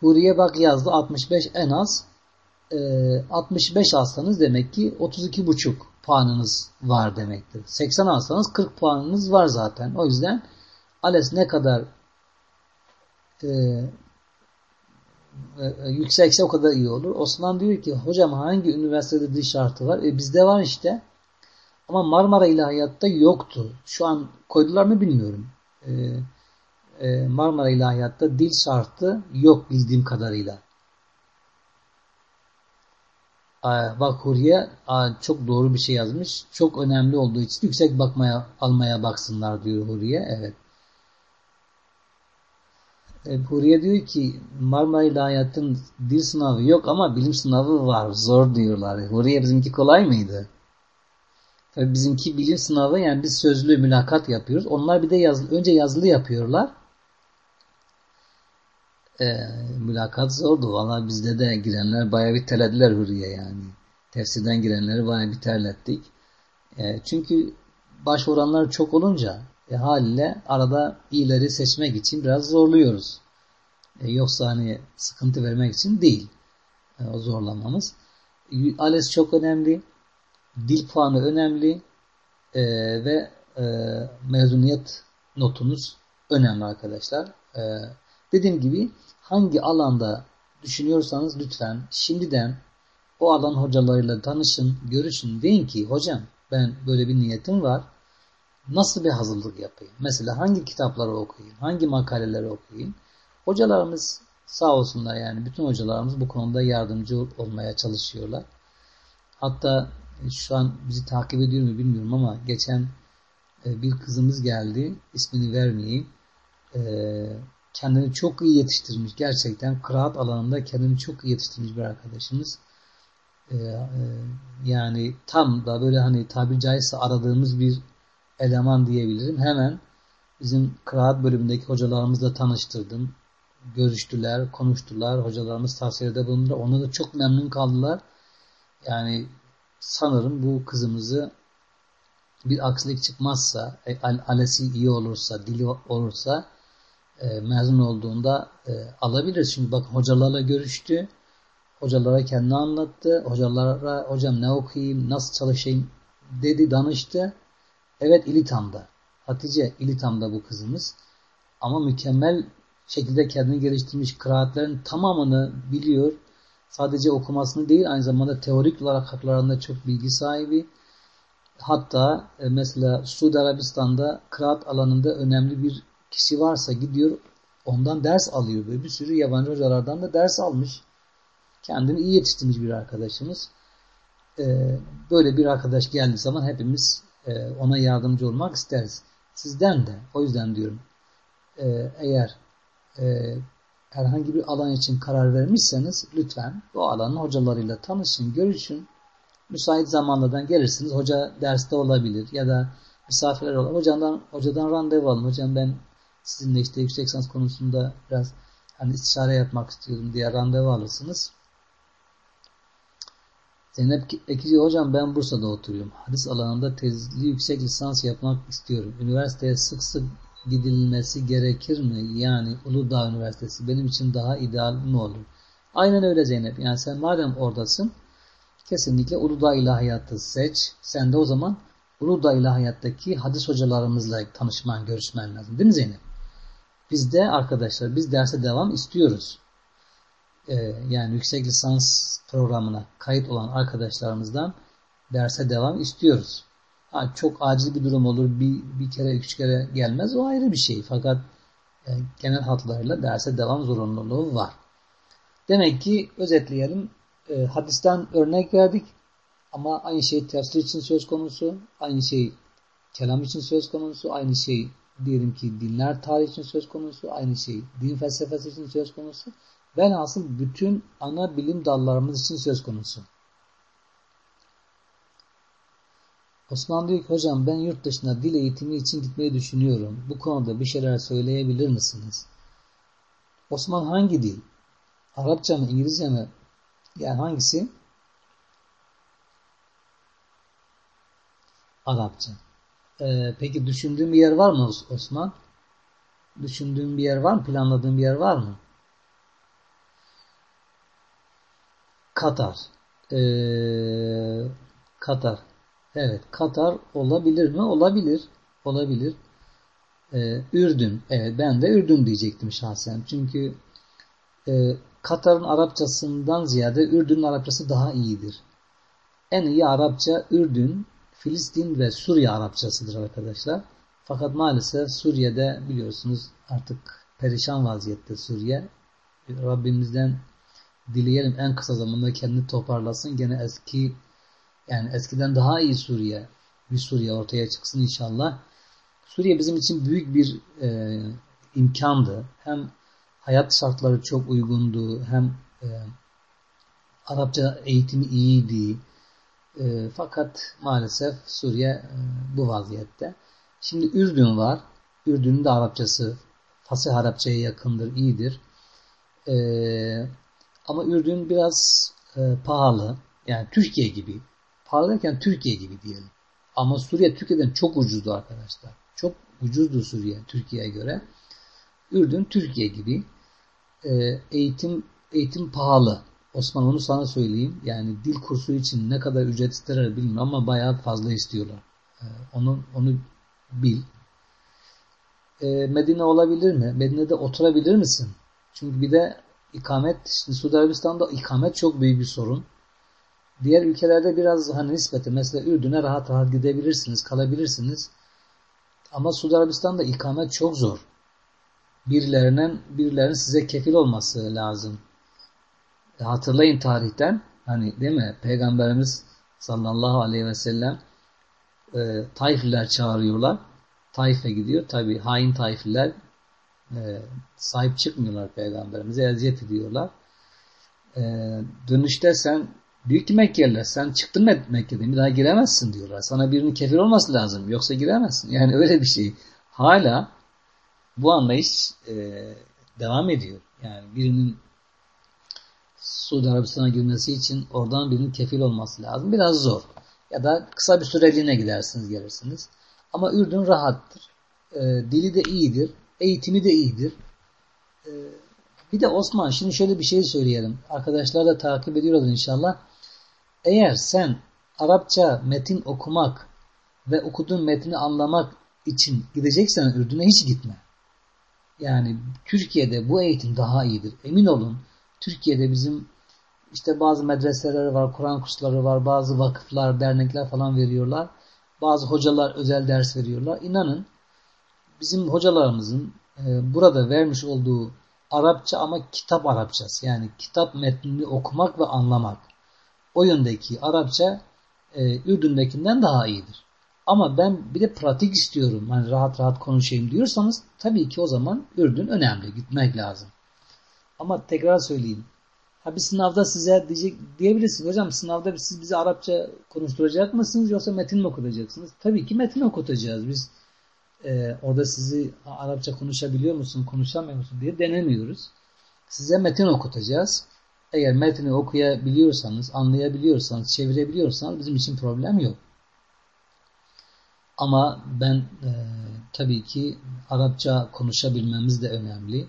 Huriye bak yazdı 65 en az 65 alsanız demek ki 32,5 puanınız var demektir. 80 alsanız 40 puanınız var zaten. O yüzden ALES ne kadar e, e, yüksekse o kadar iyi olur. Osman diyor ki hocam hangi üniversitede dil şartı var? E, bizde var işte. Ama Marmara İlahiyat'ta yoktu. Şu an koydular mı bilmiyorum. E, e, Marmara İlahiyat'ta dil şartı yok bildiğim kadarıyla. Bak Huriye çok doğru bir şey yazmış. Çok önemli olduğu için yüksek bakmaya almaya baksınlar diyor Huriye. Evet. E, Huriye diyor ki Marmara İlahiyat'ın dil sınavı yok ama bilim sınavı var. Zor diyorlar. Huriye bizimki kolay mıydı? Tabii bizimki bilim sınavı yani biz sözlü mülakat yapıyoruz. Onlar bir de yazılı, önce yazılı yapıyorlar. E, mülakat zordu. Valla bizde de girenler bayağı bir terlediler Huriye yani. Tefsirden girenleri bayağı bir terlettik. E, çünkü başvuranlar çok olunca e, haliyle arada iyileri seçmek için biraz zorluyoruz. E, yoksa hani sıkıntı vermek için değil. E, o zorlamamız. ALES çok önemli. Dil puanı önemli. E, ve e, mezuniyet notunuz önemli arkadaşlar. E, dediğim gibi hangi alanda düşünüyorsanız lütfen şimdiden o alan hocalarıyla tanışın, görüşün. Deyin ki hocam ben böyle bir niyetim var nasıl bir hazırlık yapayım? Mesela hangi kitapları okuyayım? Hangi makaleleri okuyayım? Hocalarımız sağ olsunlar yani bütün hocalarımız bu konuda yardımcı olmaya çalışıyorlar. Hatta şu an bizi takip ediyor mu bilmiyorum ama geçen e, bir kızımız geldi. ismini vermeyeyim. Kendini çok iyi yetiştirmiş. Gerçekten kıraat alanında kendini çok iyi yetiştirmiş bir arkadaşımız. E, yani tam da böyle hani tabiri caizse aradığımız bir eleman diyebilirim. Hemen bizim kıraat bölümündeki hocalarımızla tanıştırdım. Görüştüler, konuştular. Hocalarımız tavsiyede bulundular. Ona da çok memnun kaldılar. Yani sanırım bu kızımızı bir aksilik çıkmazsa, e, alesi iyi olursa, dili olursa e, mezun olduğunda e, alabiliriz. Şimdi bakın hocalarla görüştü. Hocalara kendini anlattı. Hocalara hocam ne okuyayım, nasıl çalışayım dedi, danıştı. Evet İlitam'da. Hatice İlitam'da bu kızımız. Ama mükemmel şekilde kendini geliştirmiş. Kıraatlerin tamamını biliyor. Sadece okumasını değil aynı zamanda teorik olarak haklarında çok bilgi sahibi. Hatta e, mesela Suudi Arabistan'da kıraat alanında önemli bir kişi varsa gidiyor ondan ders alıyor. Böyle bir sürü yabancı hocalardan da ders almış. Kendini iyi yetiştirmiş bir arkadaşımız. E, böyle bir arkadaş geldiği zaman hepimiz e, ona yardımcı olmak isteriz. Sizden de o yüzden diyorum e, eğer e, herhangi bir alan için karar vermişseniz lütfen o alanın hocalarıyla tanışın, görüşün. Müsait zamanlardan gelirsiniz. Hoca derste olabilir ya da misafirler olur. Hocadan, hocadan randevu alın. Hocam ben sizinle işte yüksek lisans konusunda biraz hani istişare yapmak istiyorum diye randevu alırsınız. Zeynep Ekici hocam ben Bursa'da oturuyorum. Hadis alanında tezli yüksek lisans yapmak istiyorum. Üniversiteye sık sık gidilmesi gerekir mi? Yani Uludağ Üniversitesi benim için daha ideal mi olur? Aynen öyle Zeynep. Yani sen madem oradasın kesinlikle Uludağ İlahiyatı seç. Sen de o zaman Uludağ İlahiyat'taki hadis hocalarımızla tanışman, görüşmen lazım. Değil mi Zeynep? Biz de arkadaşlar biz derse devam istiyoruz. Ee, yani yüksek lisans programına kayıt olan arkadaşlarımızdan derse devam istiyoruz. Ha, çok acil bir durum olur. Bir, bir kere, üç kere gelmez. O ayrı bir şey. Fakat e, genel hatlarıyla derse devam zorunluluğu var. Demek ki özetleyelim. E, hadisten örnek verdik. Ama aynı şey tefsir için söz konusu. Aynı şey kelam için söz konusu. Aynı şey diyelim ki dinler tarih için söz konusu. Aynı şey din felsefesi için söz konusu. Velhasıl bütün ana bilim dallarımız için söz konusu. Osman diyor ki hocam ben yurt dışına dil eğitimi için gitmeyi düşünüyorum. Bu konuda bir şeyler söyleyebilir misiniz? Osman hangi dil? Arapça mı, İngilizce mi? Yani hangisi? Arapça. Ee, peki düşündüğün bir yer var mı Osman? Düşündüğün bir yer var mı? Planladığın bir yer var mı? Katar. Ee, Katar. Evet. Katar olabilir mi? Olabilir. Olabilir. Ee, Ürdün. Evet ben de Ürdün diyecektim şahsen. Çünkü e, Katar'ın Arapçasından ziyade Ürdün'ün Arapçası daha iyidir. En iyi Arapça Ürdün, Filistin ve Suriye Arapçasıdır arkadaşlar. Fakat maalesef Suriye'de biliyorsunuz artık perişan vaziyette Suriye. Rabbimizden dileyelim en kısa zamanda kendini toparlasın. Gene eski yani eskiden daha iyi Suriye bir Suriye ortaya çıksın inşallah. Suriye bizim için büyük bir e, imkandı. Hem hayat şartları çok uygundu hem e, Arapça eğitimi iyiydi. E, fakat maalesef Suriye e, bu vaziyette. Şimdi Ürdün var. Ürdün'ün de Arapçası fasih Arapçaya yakındır, iyidir. E, ama Ürdün biraz e, pahalı. Yani Türkiye gibi. Pahalı derken Türkiye gibi diyelim. Ama Suriye Türkiye'den çok ucuzdu arkadaşlar. Çok ucuzdu Suriye Türkiye'ye göre. Ürdün Türkiye gibi. E, eğitim eğitim pahalı. Osman onu sana söyleyeyim. Yani dil kursu için ne kadar ücret isterler bilmiyorum ama bayağı fazla istiyorlar. E, onu onu bil. E, Medine olabilir mi? Medine'de oturabilir misin? Çünkü bir de ikamet, şimdi Suudi Arabistan'da ikamet çok büyük bir sorun. Diğer ülkelerde biraz hani nispeti mesela Ürdün'e rahat rahat gidebilirsiniz, kalabilirsiniz. Ama Suudi Arabistan'da ikamet çok zor. Birilerinin, birilerinin size kefil olması lazım. E, hatırlayın tarihten hani değil mi? Peygamberimiz sallallahu aleyhi ve sellem e, Taifliler çağırıyorlar. Taif'e gidiyor. Tabi hain Taifliler e, sahip çıkmıyorlar peygamberimize. Eziyet ediyorlar. E, dönüşte sen diyor ki Mekkeliler sen çıktın Mekke'den bir daha giremezsin diyorlar. Sana birinin kefir olması lazım. Yoksa giremezsin. Yani öyle bir şey. Hala bu anlayış e, devam ediyor. Yani birinin Suudi Arabistan'a girmesi için oradan birinin kefil olması lazım. Biraz zor. Ya da kısa bir süreliğine gidersiniz gelirsiniz. Ama Ürdün rahattır. E, dili de iyidir. Eğitimi de iyidir. E, bir de Osman şimdi şöyle bir şey söyleyelim. Arkadaşlar da takip ediyorlar inşallah. Eğer sen Arapça metin okumak ve okuduğun metni anlamak için gideceksen Ürdün'e hiç gitme. Yani Türkiye'de bu eğitim daha iyidir. Emin olun Türkiye'de bizim işte bazı medreseler var, Kur'an kursları var, bazı vakıflar, dernekler falan veriyorlar. Bazı hocalar özel ders veriyorlar. İnanın bizim hocalarımızın e, burada vermiş olduğu Arapça ama kitap Arapçası. Yani kitap metnini okumak ve anlamak. O yöndeki Arapça e, Ürdün'dekinden daha iyidir. Ama ben bir de pratik istiyorum. Hani rahat rahat konuşayım diyorsanız tabii ki o zaman Ürdün önemli. Gitmek lazım. Ama tekrar söyleyeyim. Ha bir sınavda size diyecek diyebilirsiniz. Hocam sınavda siz bizi Arapça konuşturacak mısınız yoksa metin mi okutacaksınız? Tabii ki metin okutacağız. Biz e, orada sizi Arapça konuşabiliyor musun, konuşamıyor musun diye denemiyoruz. Size metin okutacağız. Eğer metni okuyabiliyorsanız, anlayabiliyorsanız, çevirebiliyorsanız bizim için problem yok. Ama ben e, tabii ki Arapça konuşabilmemiz de önemli.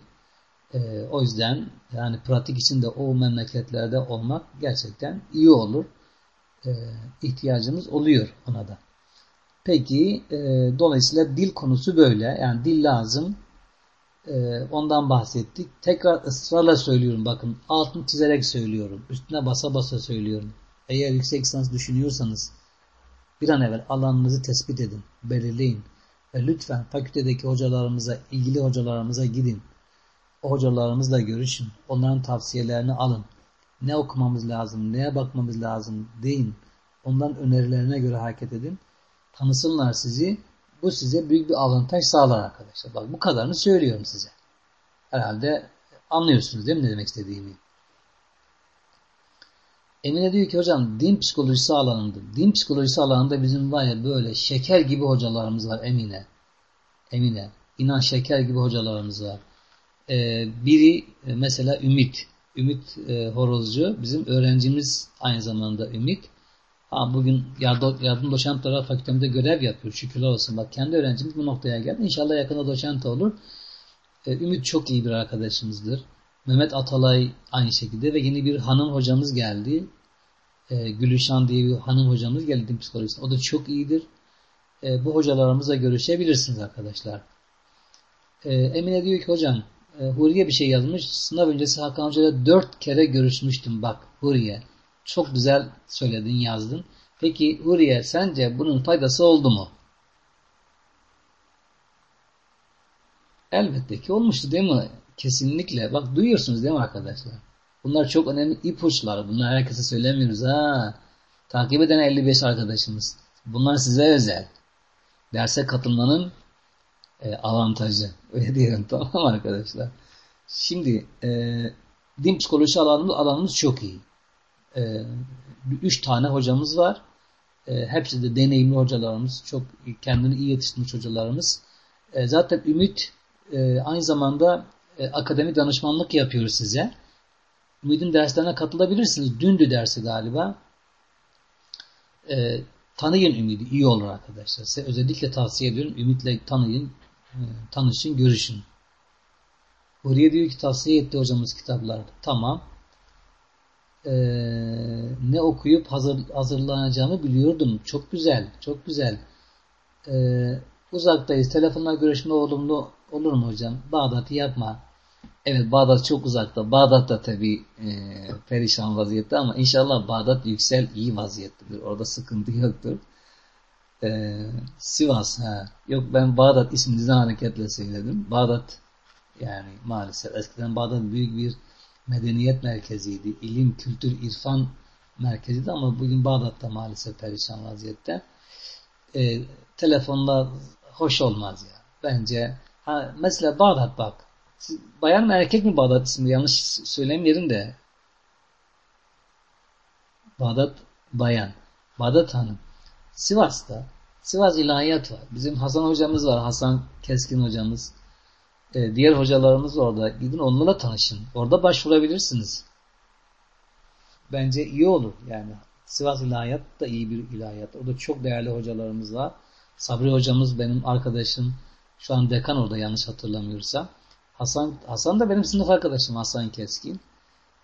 E, o yüzden yani pratik içinde o memleketlerde olmak gerçekten iyi olur. E, ihtiyacımız oluyor ona da. Peki e, dolayısıyla dil konusu böyle. Yani dil lazım. E, ondan bahsettik. Tekrar ısrarla söylüyorum. Bakın altını çizerek söylüyorum. Üstüne basa basa söylüyorum. Eğer yüksek lisans düşünüyorsanız bir an evvel alanınızı tespit edin. Belirleyin. Ve lütfen fakültedeki hocalarımıza, ilgili hocalarımıza gidin. Hocalarımızla görüşün. Onların tavsiyelerini alın. Ne okumamız lazım, neye bakmamız lazım deyin. Ondan önerilerine göre hareket edin tanısınlar sizi. Bu size büyük bir avantaj sağlar arkadaşlar. Bak bu kadarını söylüyorum size. Herhalde anlıyorsunuz değil mi ne demek istediğimi? Emine diyor ki hocam din psikolojisi alanında. Din psikolojisi alanında bizim var ya böyle şeker gibi hocalarımız var Emine. Emine. İnan şeker gibi hocalarımız var. Ee, biri e, mesela Ümit. Ümit e, Horozcu bizim öğrencimiz aynı zamanda Ümit. Ha, bugün yardım, yardım doçentlara fakültemde görev yapıyor. Şükürler olsun. Bak kendi öğrencimiz bu noktaya geldi. İnşallah yakında doçent olur. Ee, Ümit çok iyi bir arkadaşımızdır. Mehmet Atalay aynı şekilde ve yeni bir hanım hocamız geldi. Ee, Gülüşan diye bir hanım hocamız geldi din psikolojisi. O da çok iyidir. Ee, bu hocalarımızla görüşebilirsiniz arkadaşlar. Ee, Emine diyor ki hocam e, Huriye bir şey yazmış. Sınav öncesi Hakan Hoca ile dört kere görüşmüştüm bak Huriye. Çok güzel söyledin, yazdın. Peki Huriye sence bunun faydası oldu mu? Elbette ki olmuştu değil mi? Kesinlikle. Bak duyuyorsunuz değil mi arkadaşlar? Bunlar çok önemli ipuçları. Bunlar herkese söylemiyoruz. Ha, takip eden 55 arkadaşımız. Bunlar size özel. Derse katılmanın e, avantajı. Öyle diyelim tamam arkadaşlar. Şimdi e, din psikolojisi alanımız, alanımız çok iyi e, üç tane hocamız var. E, hepsi de deneyimli hocalarımız. Çok kendini iyi yetiştirmiş hocalarımız. E, zaten Ümit e, aynı zamanda e, akademi danışmanlık yapıyor size. Ümit'in derslerine katılabilirsiniz. Dündü dersi galiba. E, tanıyın Ümit'i. iyi olur arkadaşlar. Size özellikle tavsiye ediyorum. Ümit'le tanıyın. Tanışın, görüşün. Buraya diyor ki tavsiye etti hocamız kitaplarda. Tamam e, ne okuyup hazır, hazırlanacağımı biliyordum. Çok güzel, çok güzel. E, uzaktayız. Telefonla görüşme olumlu olur mu hocam? Bağdat'ı yapma. Evet Bağdat çok uzakta. Bağdat da tabi e, perişan vaziyette ama inşallah Bağdat yüksel iyi vaziyettedir. Orada sıkıntı yoktur. E, Sivas ha. Yok ben Bağdat isminizden hareketle söyledim. Bağdat yani maalesef eskiden Bağdat büyük bir medeniyet merkeziydi. İlim, kültür, irfan merkeziydi ama bugün Bağdat'ta maalesef perişan vaziyette. E, telefonlar hoş olmaz ya. Bence ha, mesela Bağdat bak. Siz, bayan mı erkek mi Bağdat ismi? Yanlış söylemeyelim de. Bağdat bayan. Bağdat hanım. Sivas'ta Sivas ilahiyat var. Bizim Hasan hocamız var. Hasan Keskin hocamız. E, diğer hocalarımız orada. Gidin onlarla tanışın. Orada başvurabilirsiniz. Bence iyi olur. Yani Sivas İlahiyat da iyi bir ilahiyat. Orada çok değerli hocalarımız var. Sabri hocamız benim arkadaşım. Şu an dekan orada yanlış hatırlamıyorsam. Hasan, Hasan da benim sınıf arkadaşım Hasan Keskin.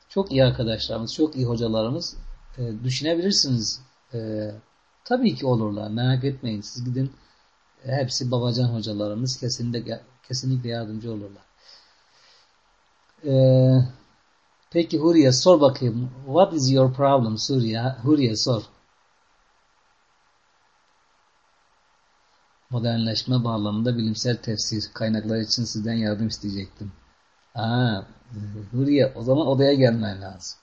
Çok iyi arkadaşlarımız, çok iyi hocalarımız. E, düşünebilirsiniz. E, tabii ki olurlar. Merak etmeyin. Siz gidin. Hepsi babacan hocalarımız. Kesinlikle kesinlikle yardımcı olurlar. Ee, peki Huriye sor bakayım. What is your problem Suriye? Huriye sor. Modernleşme bağlamında bilimsel tefsir kaynakları için sizden yardım isteyecektim. Aa, Huriye o zaman odaya gelmen lazım.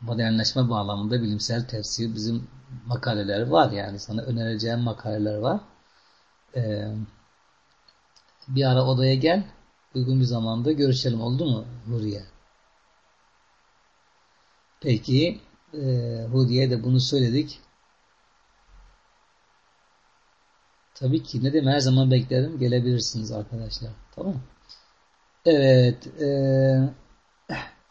Modernleşme bağlamında bilimsel tefsir bizim makaleler var yani sana önereceğim makaleler var. Ee, bir ara odaya gel. Uygun bir zamanda görüşelim. Oldu mu Huriye? Peki e, Huriye de bunu söyledik. Tabii ki ne demek her zaman beklerim. Gelebilirsiniz arkadaşlar. Tamam Evet. E,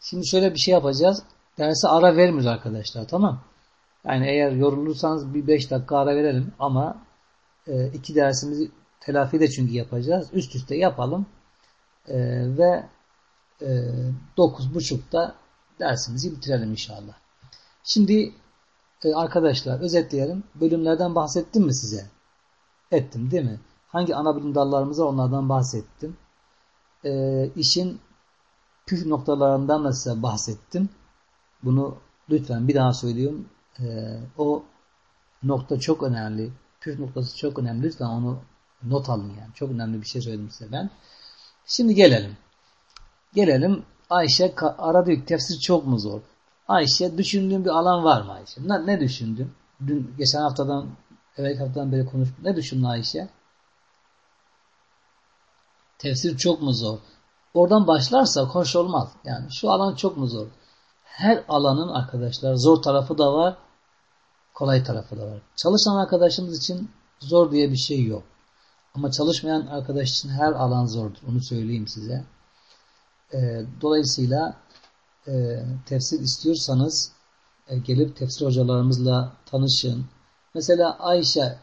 şimdi şöyle bir şey yapacağız. Derse ara vermiyoruz arkadaşlar. Tamam Yani eğer yorulursanız bir 5 dakika ara verelim. Ama e, iki dersimizi telafi de çünkü yapacağız. Üst üste yapalım. E, ve e, 9.30'da dersimizi bitirelim inşallah. Şimdi e, arkadaşlar özetleyelim. Bölümlerden bahsettim mi size? Ettim değil mi? Hangi ana bilim dallarımız onlardan bahsettim. E, işin püf noktalarından da size bahsettim. Bunu lütfen bir daha söylüyorum. E, o nokta çok önemli. Püf noktası çok önemli. Lütfen onu not alın yani. Çok önemli bir şey söyledim size ben. Şimdi gelelim. Gelelim Ayşe aradı tefsir çok mu zor? Ayşe düşündüğün bir alan var mı Ayşe? Ne, ne düşündün? Dün geçen haftadan evvelki haftadan beri konuştuk. Ne düşündün Ayşe? Tefsir çok mu zor? Oradan başlarsa hoş olmaz. Yani şu alan çok mu zor? Her alanın arkadaşlar zor tarafı da var, kolay tarafı da var. Çalışan arkadaşımız için zor diye bir şey yok. Ama çalışmayan arkadaş için her alan zordur. Onu söyleyeyim size. E, dolayısıyla e, tefsir istiyorsanız e, gelip tefsir hocalarımızla tanışın. Mesela Ayşe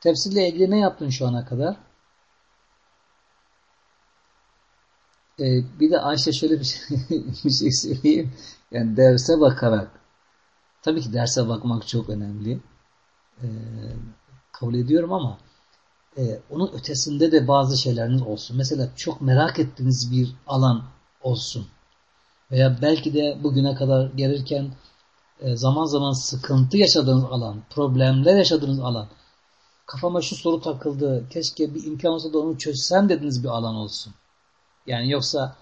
tefsirle ilgili ne yaptın şu ana kadar? E, bir de Ayşe şöyle bir şey, bir şey söyleyeyim. Yani derse bakarak tabii ki derse bakmak çok önemli. E, kabul ediyorum ama e, onun ötesinde de bazı şeyleriniz olsun. Mesela çok merak ettiğiniz bir alan olsun. Veya belki de bugüne kadar gelirken e, zaman zaman sıkıntı yaşadığınız alan, problemler yaşadığınız alan, kafama şu soru takıldı, keşke bir imkan olsa da onu çözsem dediğiniz bir alan olsun. Yani yoksa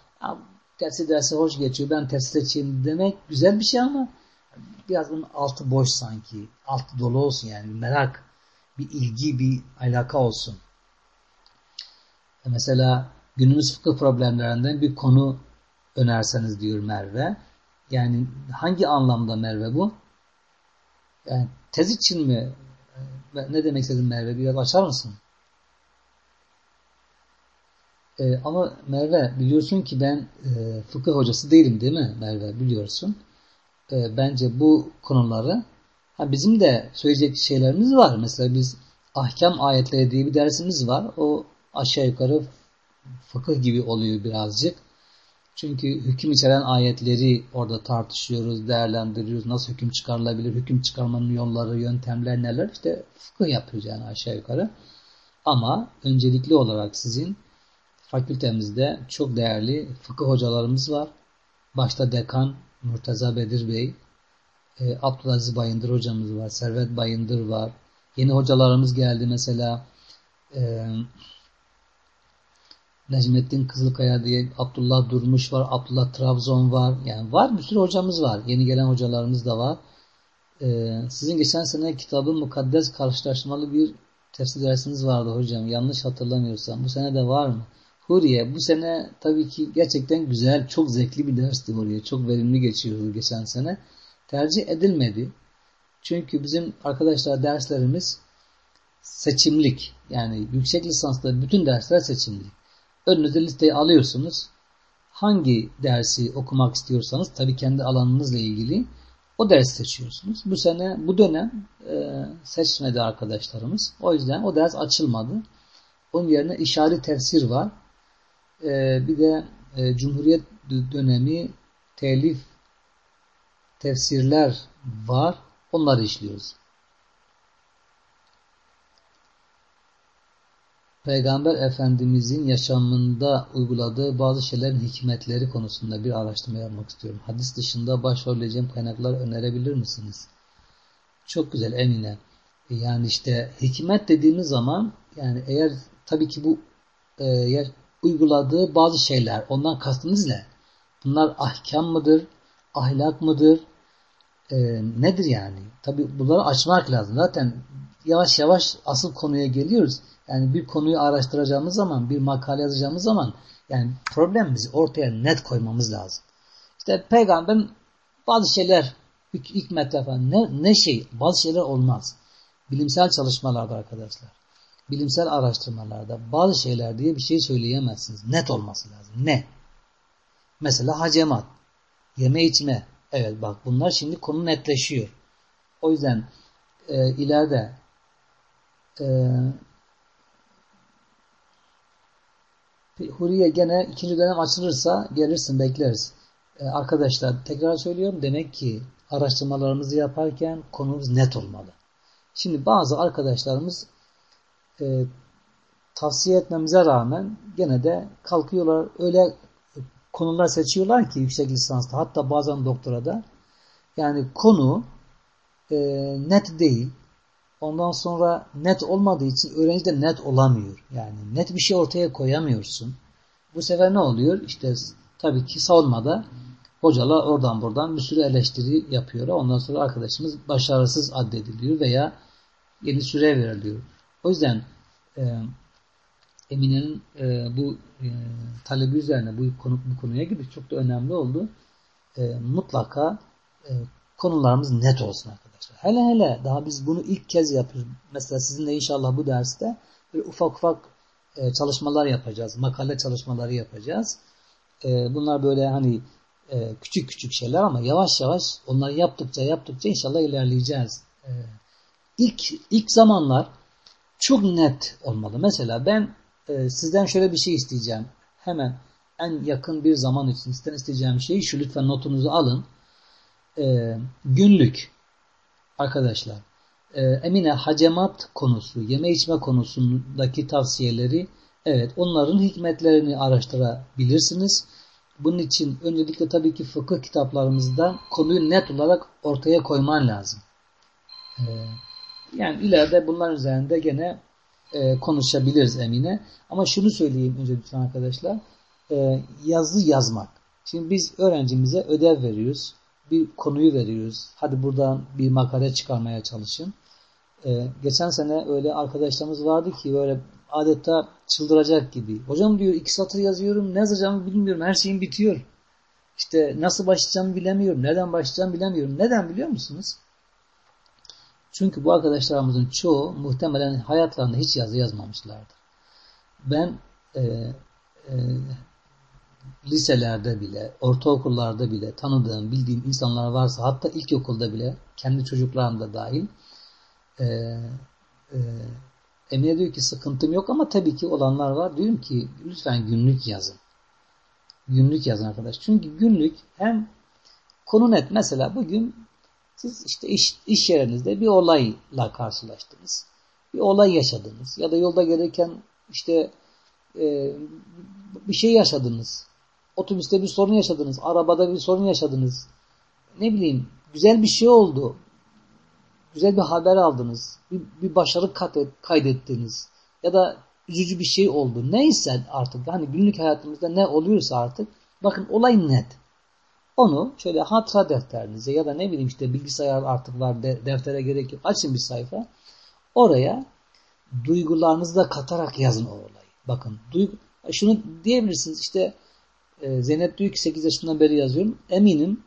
dersi dersi hoş geçiyor, ben test seçeyim demek güzel bir şey ama biraz bunun altı boş sanki. Altı dolu olsun yani merak bir ilgi, bir alaka olsun. Mesela günümüz fıkıh problemlerinden bir konu önerseniz diyor Merve. Yani hangi anlamda Merve bu? Yani tez için mi? Ne demek istedin Merve? Biraz açar mısın? Ee, ama Merve biliyorsun ki ben e, fıkıh hocası değilim değil mi Merve biliyorsun. E, bence bu konuları Ha bizim de söyleyecek şeylerimiz var. Mesela biz ahkam ayetleri diye bir dersimiz var. O aşağı yukarı fıkıh gibi oluyor birazcık. Çünkü hüküm içeren ayetleri orada tartışıyoruz, değerlendiriyoruz. Nasıl hüküm çıkarılabilir, hüküm çıkarmanın yolları, yöntemler neler? İşte fıkıh yapıyoruz yani aşağı yukarı. Ama öncelikli olarak sizin fakültemizde çok değerli fıkıh hocalarımız var. Başta dekan Murtaza Bedir Bey, e, Abdülaziz Bayındır hocamız var. Servet Bayındır var. Yeni hocalarımız geldi mesela e, Necmettin Kızılkaya diye Abdullah Durmuş var. Abdullah Trabzon var. Yani var bir sürü hocamız var. Yeni gelen hocalarımız da var. E, sizin geçen sene kitabın mukaddes karşılaştırmalı bir tefsir dersiniz vardı hocam. Yanlış hatırlamıyorsam. Bu sene de var mı? Huriye bu sene tabii ki gerçekten güzel, çok zevkli bir dersti Huriye. Çok verimli geçiyordu geçen sene tercih edilmedi. Çünkü bizim arkadaşlar derslerimiz seçimlik. Yani yüksek lisansda bütün dersler seçimlik. Önünüze listeyi alıyorsunuz. Hangi dersi okumak istiyorsanız tabii kendi alanınızla ilgili o dersi seçiyorsunuz. Bu sene bu dönem e, seçmedi arkadaşlarımız. O yüzden o ders açılmadı. Onun yerine işari tefsir var. E, bir de e, Cumhuriyet dönemi telif tefsirler var. Onları işliyoruz. Peygamber Efendimizin yaşamında uyguladığı bazı şeylerin hikmetleri konusunda bir araştırma yapmak istiyorum. Hadis dışında başvurabileceğim kaynaklar önerebilir misiniz? Çok güzel Emine. Yani işte hikmet dediğimiz zaman yani eğer tabii ki bu e, uyguladığı bazı şeyler ondan kastınız ne? Bunlar ahkam mıdır? Ahlak mıdır? e, nedir yani? Tabi bunları açmak lazım. Zaten yavaş yavaş asıl konuya geliyoruz. Yani bir konuyu araştıracağımız zaman, bir makale yazacağımız zaman yani problemimizi ortaya net koymamız lazım. İşte peygamberin bazı şeyler hikmetler falan ne, ne şey bazı şeyler olmaz. Bilimsel çalışmalarda arkadaşlar. Bilimsel araştırmalarda bazı şeyler diye bir şey söyleyemezsiniz. Net olması lazım. Ne? Mesela hacemat. Yeme içme. Evet bak bunlar şimdi konu netleşiyor. O yüzden e, ileride e, Huriye gene ikinci dönem açılırsa gelirsin bekleriz. E, arkadaşlar tekrar söylüyorum demek ki araştırmalarımızı yaparken konumuz net olmalı. Şimdi bazı arkadaşlarımız e, tavsiye etmemize rağmen gene de kalkıyorlar öyle konular seçiyorlar ki yüksek lisansta hatta bazen doktora da yani konu e, net değil. Ondan sonra net olmadığı için öğrenci de net olamıyor. Yani net bir şey ortaya koyamıyorsun. Bu sefer ne oluyor? İşte tabii ki savunmada hocalar oradan buradan bir sürü eleştiri yapıyor. Ondan sonra arkadaşımız başarısız addediliyor veya yeni süre veriliyor. O yüzden e, Emine'nin e, bu e, talebi üzerine bu, konu, bu konuya gibi çok da önemli oldu. E, mutlaka e, konularımız net olsun arkadaşlar. Hele hele daha biz bunu ilk kez yapıyoruz. Mesela sizinle inşallah bu derste böyle ufak ufak e, çalışmalar yapacağız. Makale çalışmaları yapacağız. E, bunlar böyle hani e, küçük küçük şeyler ama yavaş yavaş onları yaptıkça yaptıkça inşallah ilerleyeceğiz. E, ilk ilk zamanlar çok net olmalı. Mesela ben e, sizden şöyle bir şey isteyeceğim. Hemen en yakın bir zaman için sizden isteyeceğim şey şu lütfen notunuzu alın. E, günlük arkadaşlar e, Emine hacemat konusu, yeme içme konusundaki tavsiyeleri evet onların hikmetlerini araştırabilirsiniz. Bunun için öncelikle tabii ki fıkıh kitaplarımızda konuyu net olarak ortaya koyman lazım. Ee, yani ileride bunlar üzerinde gene e, konuşabiliriz Emine. Ama şunu söyleyeyim önce lütfen arkadaşlar. E, yazı yazmak. Şimdi biz öğrencimize ödev veriyoruz. Bir konuyu veriyoruz. Hadi buradan bir makale çıkarmaya çalışın. E, geçen sene öyle arkadaşlarımız vardı ki böyle adeta çıldıracak gibi. Hocam diyor iki satır yazıyorum. Ne yazacağımı bilmiyorum. Her şeyim bitiyor. İşte nasıl başlayacağımı bilemiyorum. Nereden başlayacağımı bilemiyorum. Neden biliyor musunuz? Çünkü bu arkadaşlarımızın çoğu muhtemelen hayatlarında hiç yazı yazmamışlardır. Ben e, e, liselerde bile, ortaokullarda bile tanıdığım, bildiğim insanlar varsa hatta ilkokulda bile kendi çocuklarım da dahil e, e, Emine diyor ki sıkıntım yok ama tabii ki olanlar var. Diyorum ki lütfen günlük yazın. Günlük yazın arkadaş. Çünkü günlük hem konu net. Mesela bugün siz işte iş, iş yerinizde bir olayla karşılaştınız. Bir olay yaşadınız. Ya da yolda gelirken işte e, bir şey yaşadınız. Otobüste bir sorun yaşadınız. Arabada bir sorun yaşadınız. Ne bileyim güzel bir şey oldu. Güzel bir haber aldınız. Bir, bir başarı kaydettiniz. Ya da üzücü bir şey oldu. Neyse artık hani günlük hayatımızda ne oluyorsa artık bakın olay net. Onu şöyle hatıra defterinize ya da ne bileyim işte bilgisayar artık var de, deftere gerek yok. Açın bir sayfa. Oraya duygularınızı da katarak yazın o olayı. Bakın duygu, şunu diyebilirsiniz işte e, Zeynep diyor ki 8 yaşından beri yazıyorum. Eminim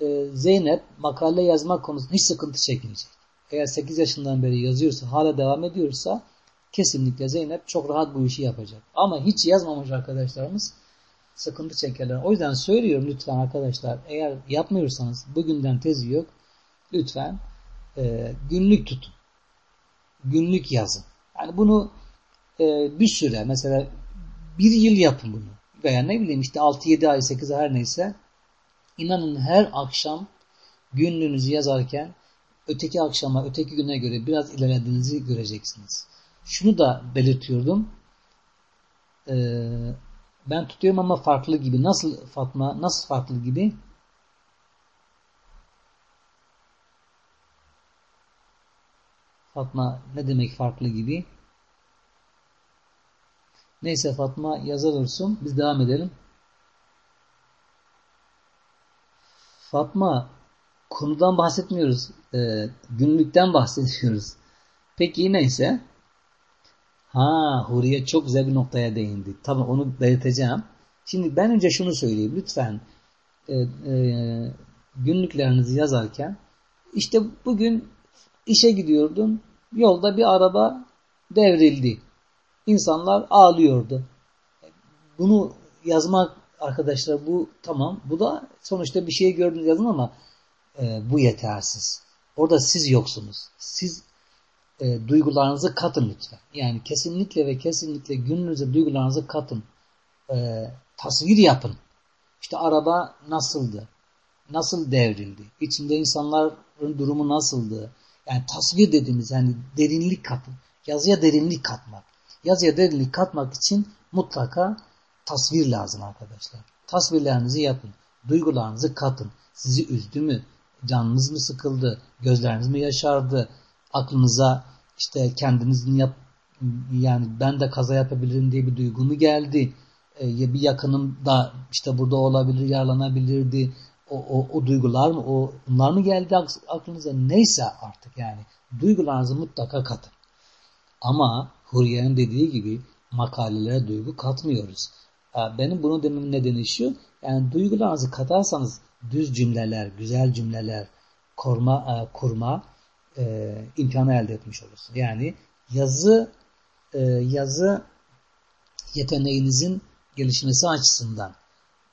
e, Zeynep makale yazmak konusunda hiç sıkıntı çekmeyecek. Eğer 8 yaşından beri yazıyorsa hala devam ediyorsa kesinlikle Zeynep çok rahat bu işi yapacak. Ama hiç yazmamış arkadaşlarımız sıkıntı çekerler. O yüzden söylüyorum lütfen arkadaşlar eğer yapmıyorsanız bugünden tezi yok lütfen e, günlük tutun. Günlük yazın. Yani bunu e, bir süre mesela bir yıl yapın bunu. Veya ne bileyim işte 6-7 ay 8 ay her neyse inanın her akşam günlüğünüzü yazarken öteki akşama öteki güne göre biraz ilerlediğinizi göreceksiniz. Şunu da belirtiyordum. Ee, ben tutuyorum ama farklı gibi. Nasıl Fatma? Nasıl farklı gibi? Fatma ne demek farklı gibi? Neyse Fatma yazılırsın. Biz devam edelim. Fatma konudan bahsetmiyoruz. E, günlükten bahsediyoruz. Peki neyse. Ha Huriye çok güzel bir noktaya değindi. Tabi onu belirteceğim. Şimdi ben önce şunu söyleyeyim. Lütfen e, e, günlüklerinizi yazarken işte bugün işe gidiyordun. Yolda bir araba devrildi. İnsanlar ağlıyordu. Bunu yazmak arkadaşlar bu tamam. Bu da sonuçta bir şey gördünüz yazın ama e, bu yetersiz. Orada siz yoksunuz. Siz e, duygularınızı katın lütfen. Yani kesinlikle ve kesinlikle gününüze duygularınızı katın. E, tasvir yapın. İşte araba nasıldı? Nasıl devrildi? İçinde insanların durumu nasıldı? Yani tasvir dediğimiz yani derinlik katın. Yazıya derinlik katmak. Yazıya derinlik katmak için mutlaka tasvir lazım arkadaşlar. Tasvirlerinizi yapın. Duygularınızı katın. Sizi üzdü mü? Canınız mı sıkıldı? Gözleriniz mi yaşardı? Aklınıza işte kendinizin yap yani ben de kaza yapabilirim diye bir duygu mu geldi? Ee, bir yakınım da işte burada olabilir, yarlanabilirdi. O, o, o duygular mı, o bunlar mı geldi aklınıza? Neyse artık yani. Duygularınızı mutlaka katın. Ama Huriye'nin dediği gibi makalelere duygu katmıyoruz. Ee, benim bunu dememin nedeni şu. Yani duygularınızı katarsanız düz cümleler, güzel cümleler kurma, e, kurma e, imkanı elde etmiş olursunuz. Yani yazı e, yazı yeteneğinizin gelişmesi açısından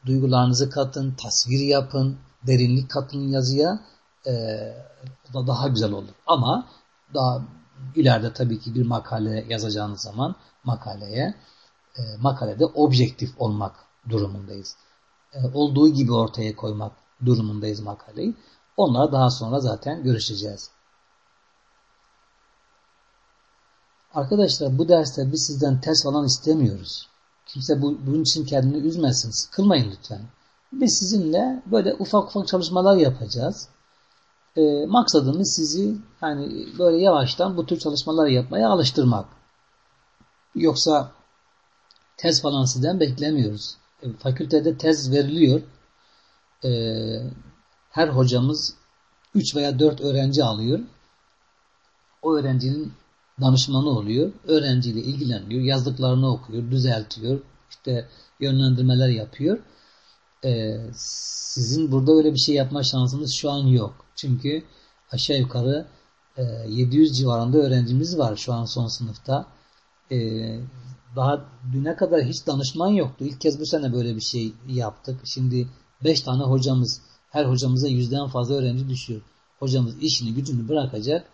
duygularınızı katın, tasvir yapın, derinlik katın yazıya e, da daha güzel olur. Ama daha ileride tabii ki bir makale yazacağınız zaman makaleye e, makalede objektif olmak durumundayız. E, olduğu gibi ortaya koymak durumundayız makaleyi. Onlara daha sonra zaten görüşeceğiz. Arkadaşlar bu derste biz sizden test falan istemiyoruz. Kimse bu, bunun için kendini üzmesin. Sıkılmayın lütfen. Biz sizinle böyle ufak ufak çalışmalar yapacağız. E, maksadımız sizi hani böyle yavaştan bu tür çalışmalar yapmaya alıştırmak. Yoksa tez falan sizden beklemiyoruz. E, fakültede tez veriliyor. E, her hocamız 3 veya 4 öğrenci alıyor. O öğrencinin danışmanı oluyor. Öğrenciyle ilgileniyor. Yazdıklarını okuyor, düzeltiyor. işte yönlendirmeler yapıyor. Ee, sizin burada öyle bir şey yapma şansınız şu an yok. Çünkü aşağı yukarı e, 700 civarında öğrencimiz var şu an son sınıfta. E, daha düne kadar hiç danışman yoktu. İlk kez bu sene böyle bir şey yaptık. Şimdi 5 tane hocamız, her hocamıza yüzden fazla öğrenci düşüyor. Hocamız işini gücünü bırakacak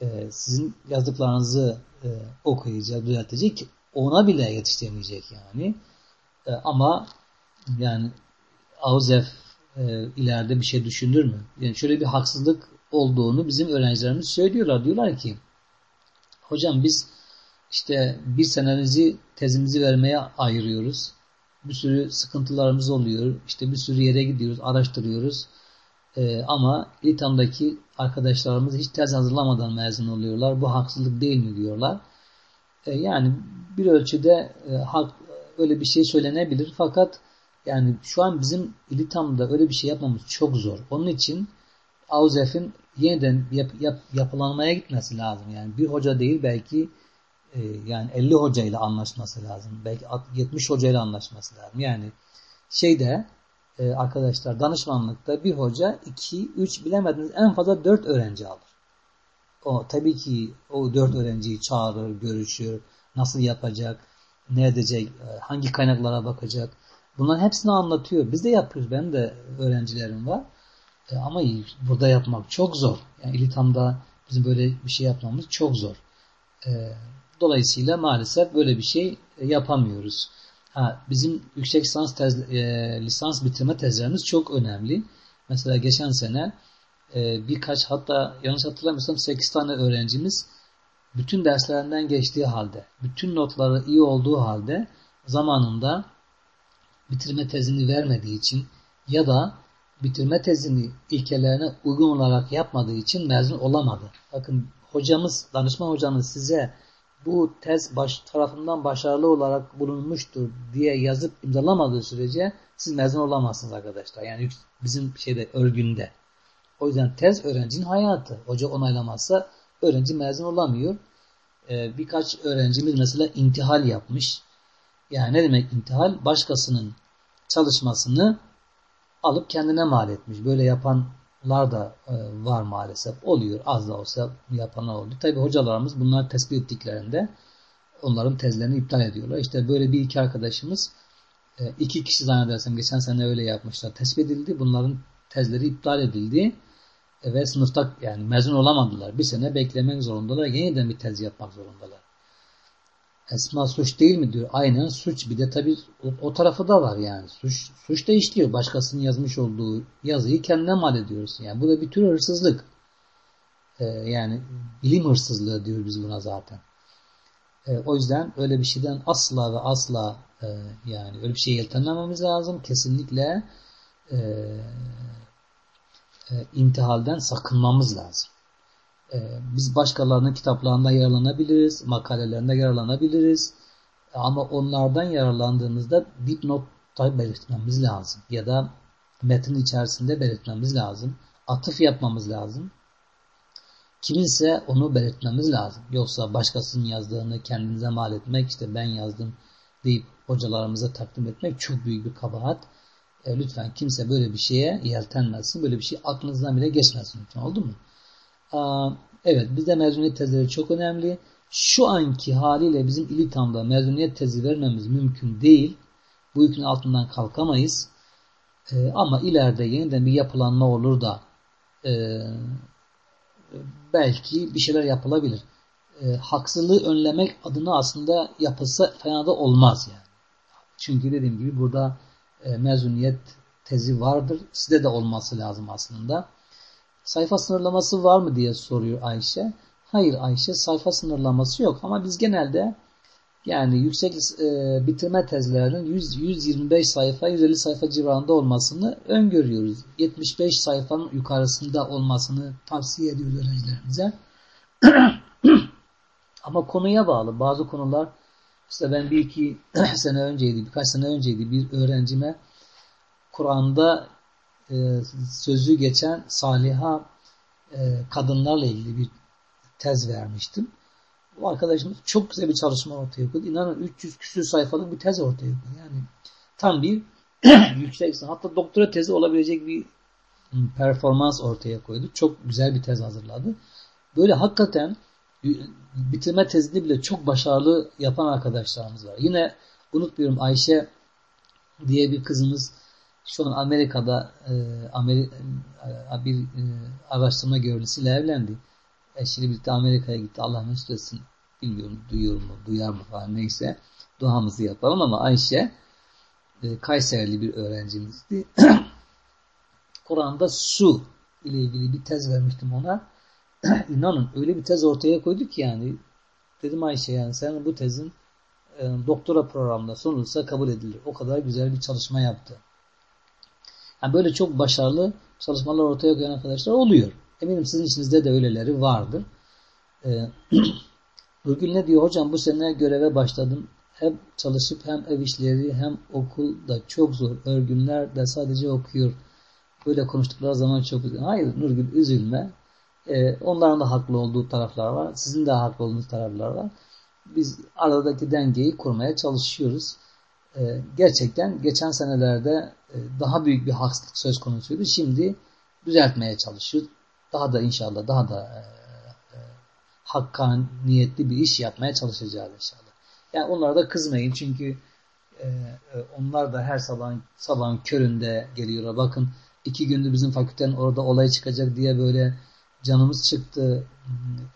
e, sizin yazdıklarınızı e, okuyacak, düzeltecek ona bile yetiştiremeyecek yani. E, ama yani Auzef e, ileride bir şey düşünür mü? Yani şöyle bir haksızlık olduğunu bizim öğrencilerimiz söylüyorlar. Diyorlar ki hocam biz işte bir senenizi tezimizi vermeye ayırıyoruz. Bir sürü sıkıntılarımız oluyor. İşte bir sürü yere gidiyoruz, araştırıyoruz. Ee, ama İTAM'daki arkadaşlarımız hiç tez hazırlamadan mezun oluyorlar. Bu haksızlık değil mi diyorlar. Ee, yani bir ölçüde e, hak öyle bir şey söylenebilir. Fakat yani şu an bizim İlitam'da öyle bir şey yapmamız çok zor. Onun için Auzef'in yeniden yap, yap, yapılanmaya gitmesi lazım. Yani bir hoca değil belki e, yani 50 hocayla anlaşması lazım. Belki 70 hocayla anlaşması lazım. Yani şeyde e, arkadaşlar danışmanlıkta bir hoca 2, 3 bilemediniz en fazla 4 öğrenci alır. O tabii ki o 4 öğrenciyi çağırır, görüşür, nasıl yapacak, ne edecek, e, hangi kaynaklara bakacak. Bunların hepsini anlatıyor. Biz de yapıyoruz. Benim de öğrencilerim var. E, ama burada yapmak çok zor. Yani İlitam'da bizim böyle bir şey yapmamız çok zor. E, dolayısıyla maalesef böyle bir şey yapamıyoruz. Ha, bizim yüksek lisans, tez, e, lisans bitirme tezlerimiz çok önemli. Mesela geçen sene e, birkaç hatta yanlış hatırlamıyorsam 8 tane öğrencimiz bütün derslerinden geçtiği halde, bütün notları iyi olduğu halde zamanında bitirme tezini vermediği için ya da bitirme tezini ilkelerine uygun olarak yapmadığı için mezun olamadı. Bakın hocamız, danışman hocamız size bu tez baş, tarafından başarılı olarak bulunmuştur diye yazıp imzalamadığı sürece siz mezun olamazsınız arkadaşlar. Yani bizim şeyde örgünde. O yüzden tez öğrencinin hayatı. Hoca onaylamazsa öğrenci mezun olamıyor. Ee, birkaç öğrencimiz mesela intihal yapmış. Yani ne demek intihal? Başkasının çalışmasını alıp kendine mal etmiş. Böyle yapan da e, var maalesef. Oluyor. Az da olsa yapanlar oldu. Tabi hocalarımız bunları tespit ettiklerinde onların tezlerini iptal ediyorlar. İşte böyle bir iki arkadaşımız e, iki kişi zannedersem geçen sene öyle yapmışlar. Tespit edildi. Bunların tezleri iptal edildi. E, ve sınıfta yani mezun olamadılar. Bir sene beklemek zorundalar. Yeniden bir tez yapmak zorundalar. Esma suç değil mi diyor. Aynen suç. Bir de tabi o, o tarafı da var yani. Suç, suç da işliyor. Başkasının yazmış olduğu yazıyı kendine mal ediyorsun. Yani bu da bir tür hırsızlık. Ee, yani bilim hırsızlığı diyor biz buna zaten. Ee, o yüzden öyle bir şeyden asla ve asla e, yani öyle bir şey yeltenmememiz lazım. Kesinlikle e, e, intihalden sakınmamız lazım. Ee, biz başkalarının kitaplarında yararlanabiliriz, makalelerinde yararlanabiliriz. Ama onlardan yararlandığımızda dipnotta belirtmemiz lazım. Ya da metin içerisinde belirtmemiz lazım. Atıf yapmamız lazım. Kiminse onu belirtmemiz lazım. Yoksa başkasının yazdığını kendinize mal etmek, işte ben yazdım deyip hocalarımıza takdim etmek çok büyük bir kabahat. E, lütfen kimse böyle bir şeye yeltenmesin. Böyle bir şey aklınızdan bile geçmesin lütfen. Oldu mu? Evet bizde mezuniyet tezleri çok önemli. Şu anki haliyle bizim İlitam'da mezuniyet tezi vermemiz mümkün değil. Bu yükün altından kalkamayız. Ee, ama ileride yeniden bir yapılanma olur da e, belki bir şeyler yapılabilir. E, haksızlığı önlemek adına aslında yapılsa fena da olmaz yani. Çünkü dediğim gibi burada e, mezuniyet tezi vardır. Sizde de olması lazım aslında. Sayfa sınırlaması var mı diye soruyor Ayşe. Hayır Ayşe sayfa sınırlaması yok ama biz genelde yani yüksek e, bitirme tezlerinin 100, 125 sayfa 150 sayfa civarında olmasını öngörüyoruz. 75 sayfanın yukarısında olmasını tavsiye ediyoruz öğrencilerimize. ama konuya bağlı. Bazı konular işte ben bir iki sene önceydi, birkaç sene önceydi bir öğrencime Kur'an'da e, sözü geçen saliha e, kadınlarla ilgili bir tez vermiştim. Bu arkadaşımız çok güzel bir çalışma ortaya koydu. İnanın 300 küsür sayfalık bir tez ortaya koydu. Yani tam bir yüksek hatta doktora tezi olabilecek bir performans ortaya koydu. Çok güzel bir tez hazırladı. Böyle hakikaten bitirme tezini bile çok başarılı yapan arkadaşlarımız var. Yine unutmuyorum Ayşe diye bir kızımız şu an Amerika'da e, e, bir e, araştırma görevlisiyle evlendi. Eşiyle birlikte Amerika'ya gitti. Allah mesut etsin. Bilmiyorum duyuyor mu, duyar mı falan neyse. Duamızı yapalım ama Ayşe e, Kayserili bir öğrencimizdi. Kur'an'da su ile ilgili bir tez vermiştim ona. İnanın öyle bir tez ortaya koydu ki yani dedim Ayşe yani sen bu tezin e, doktora programında sunulsa kabul edilir. O kadar güzel bir çalışma yaptı. Yani böyle çok başarılı çalışmalar ortaya koyan arkadaşlar oluyor. Eminim sizin içinizde de öyleleri vardır. Ee, Nurgül ne diyor? Hocam bu sene göreve başladım. Hem çalışıp hem ev işleri hem okul da çok zor. Örgünler de sadece okuyor. Böyle konuştukları zaman çok üzülüyor. Hayır Nurgül üzülme. Ee, onların da haklı olduğu taraflar var. Sizin de haklı olduğunuz taraflar var. Biz aradaki dengeyi kurmaya çalışıyoruz. Ee, gerçekten geçen senelerde e, daha büyük bir haksızlık söz konusuydu. Şimdi düzeltmeye çalışıyor. Daha da inşallah daha da e, e, hakkaniyetli bir iş yapmaya çalışacağız inşallah. Yani onlara da kızmayın çünkü onlar da her sabah sabahın köründe geliyorlar. Bakın iki gündür bizim fakültenin orada olay çıkacak diye böyle canımız çıktı.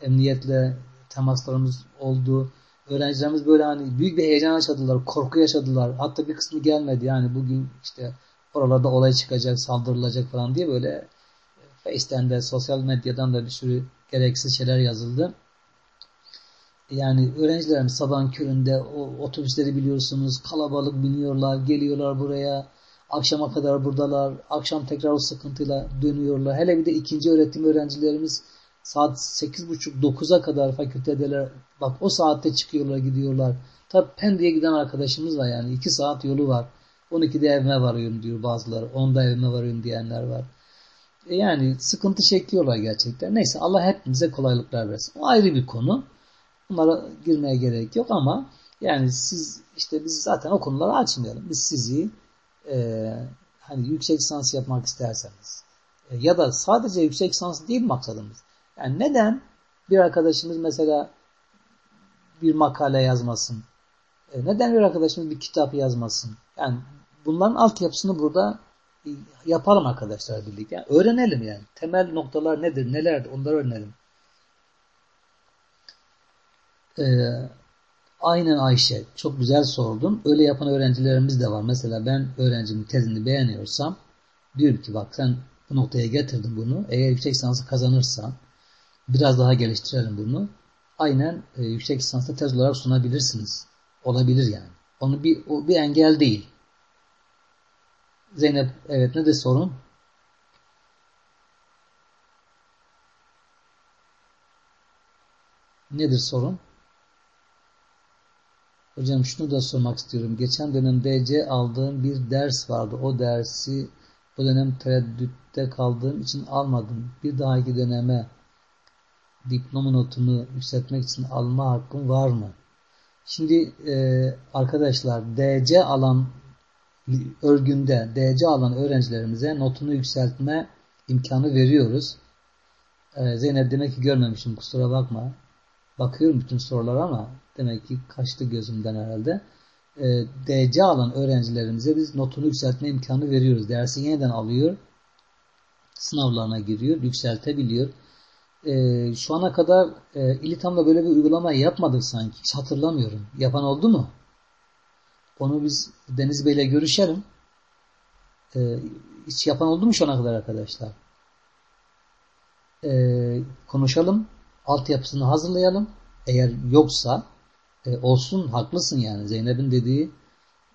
Emniyetle temaslarımız oldu öğrencilerimiz böyle hani büyük bir heyecan yaşadılar, korku yaşadılar. Hatta bir kısmı gelmedi. Yani bugün işte oralarda olay çıkacak, saldırılacak falan diye böyle Face'ten de sosyal medyadan da bir sürü gereksiz şeyler yazıldı. Yani öğrencilerimiz sabahın köründe o otobüsleri biliyorsunuz kalabalık biniyorlar, geliyorlar buraya. Akşama kadar buradalar. Akşam tekrar o sıkıntıyla dönüyorlar. Hele bir de ikinci öğretim öğrencilerimiz saat 8.30-9'a kadar fakültedeler. Bak o saatte çıkıyorlar gidiyorlar. Tabi Pendik'e giden arkadaşımız var yani 2 saat yolu var. 12'de evime varıyorum diyor bazıları. 10'da evime varıyorum diyenler var. E yani sıkıntı çekiyorlar gerçekten. Neyse Allah hepimize kolaylıklar versin. O ayrı bir konu. Bunlara girmeye gerek yok ama yani siz işte biz zaten o konuları açmayalım. Biz sizi e, hani yüksek lisans yapmak isterseniz E, ya da sadece yüksek lisans değil maksadımız. Yani neden bir arkadaşımız mesela bir makale yazmasın? E, neden bir arkadaşımız bir kitap yazmasın? Yani bunların altyapısını burada e, yapalım arkadaşlar birlikte. Yani öğrenelim yani. Temel noktalar nedir, nelerdir onları öğrenelim. Ee, aynen Ayşe. Çok güzel sordun. Öyle yapan öğrencilerimiz de var. Mesela ben öğrencimin tezini beğeniyorsam diyorum ki bak sen bu noktaya getirdin bunu. Eğer yüksek lisansı kazanırsan biraz daha geliştirelim bunu. Aynen e, yüksek lisansta tez olarak sunabilirsiniz. Olabilir yani. Onu bir, o bir engel değil. Zeynep evet ne de sorun? Nedir sorun? Hocam şunu da sormak istiyorum. Geçen dönem DC aldığım bir ders vardı. O dersi bu dönem tereddütte kaldığım için almadım. Bir dahaki döneme diploma notumu yükseltmek için alma hakkım var mı? Şimdi e, arkadaşlar DC alan örgünde DC alan öğrencilerimize notunu yükseltme imkanı veriyoruz. E, Zeynep demek ki görmemişim kusura bakma. Bakıyorum bütün sorulara ama demek ki kaçtı gözümden herhalde. E, DC alan öğrencilerimize biz notunu yükseltme imkanı veriyoruz. Dersi yeniden alıyor. Sınavlarına giriyor. Yükseltebiliyor. E, şu ana kadar e, İlitam'da böyle bir uygulama yapmadık sanki. Hiç hatırlamıyorum. Yapan oldu mu? Onu biz Deniz Bey'le görüşelim. E, hiç yapan oldu mu şu ana kadar arkadaşlar? E, konuşalım. Altyapısını hazırlayalım. Eğer yoksa e, olsun haklısın yani. Zeynep'in dediği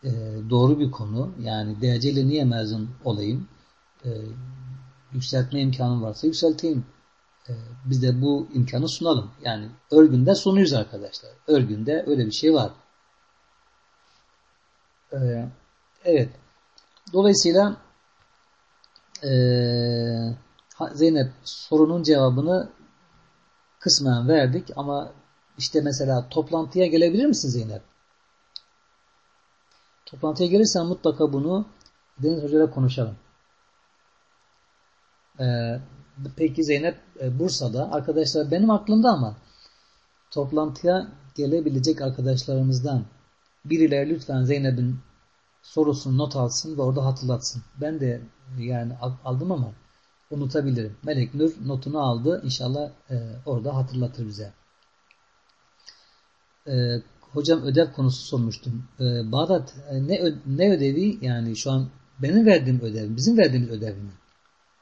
e, doğru bir konu. Yani DC ile niye mezun olayım? E, yükseltme imkanım varsa yükselteyim. E, biz de bu imkanı sunalım. Yani örgünde sunuyoruz arkadaşlar. Örgünde öyle bir şey var. E, evet. Dolayısıyla e, Zeynep sorunun cevabını kısmen verdik ama işte mesela toplantıya gelebilir misin Zeynep? Toplantıya gelirsen mutlaka bunu Deniz Hoca'yla konuşalım. Ee, peki Zeynep e, Bursa'da. Arkadaşlar benim aklımda ama toplantıya gelebilecek arkadaşlarımızdan birileri lütfen Zeynep'in sorusunu not alsın ve orada hatırlatsın. Ben de yani aldım ama unutabilirim. Melek Nur notunu aldı. İnşallah e, orada hatırlatır bize. E, hocam ödev konusu sormuştum. E, Bağdat ne, ne ödevi yani şu an benim verdiğim ödev, bizim verdiğimiz ödev mi?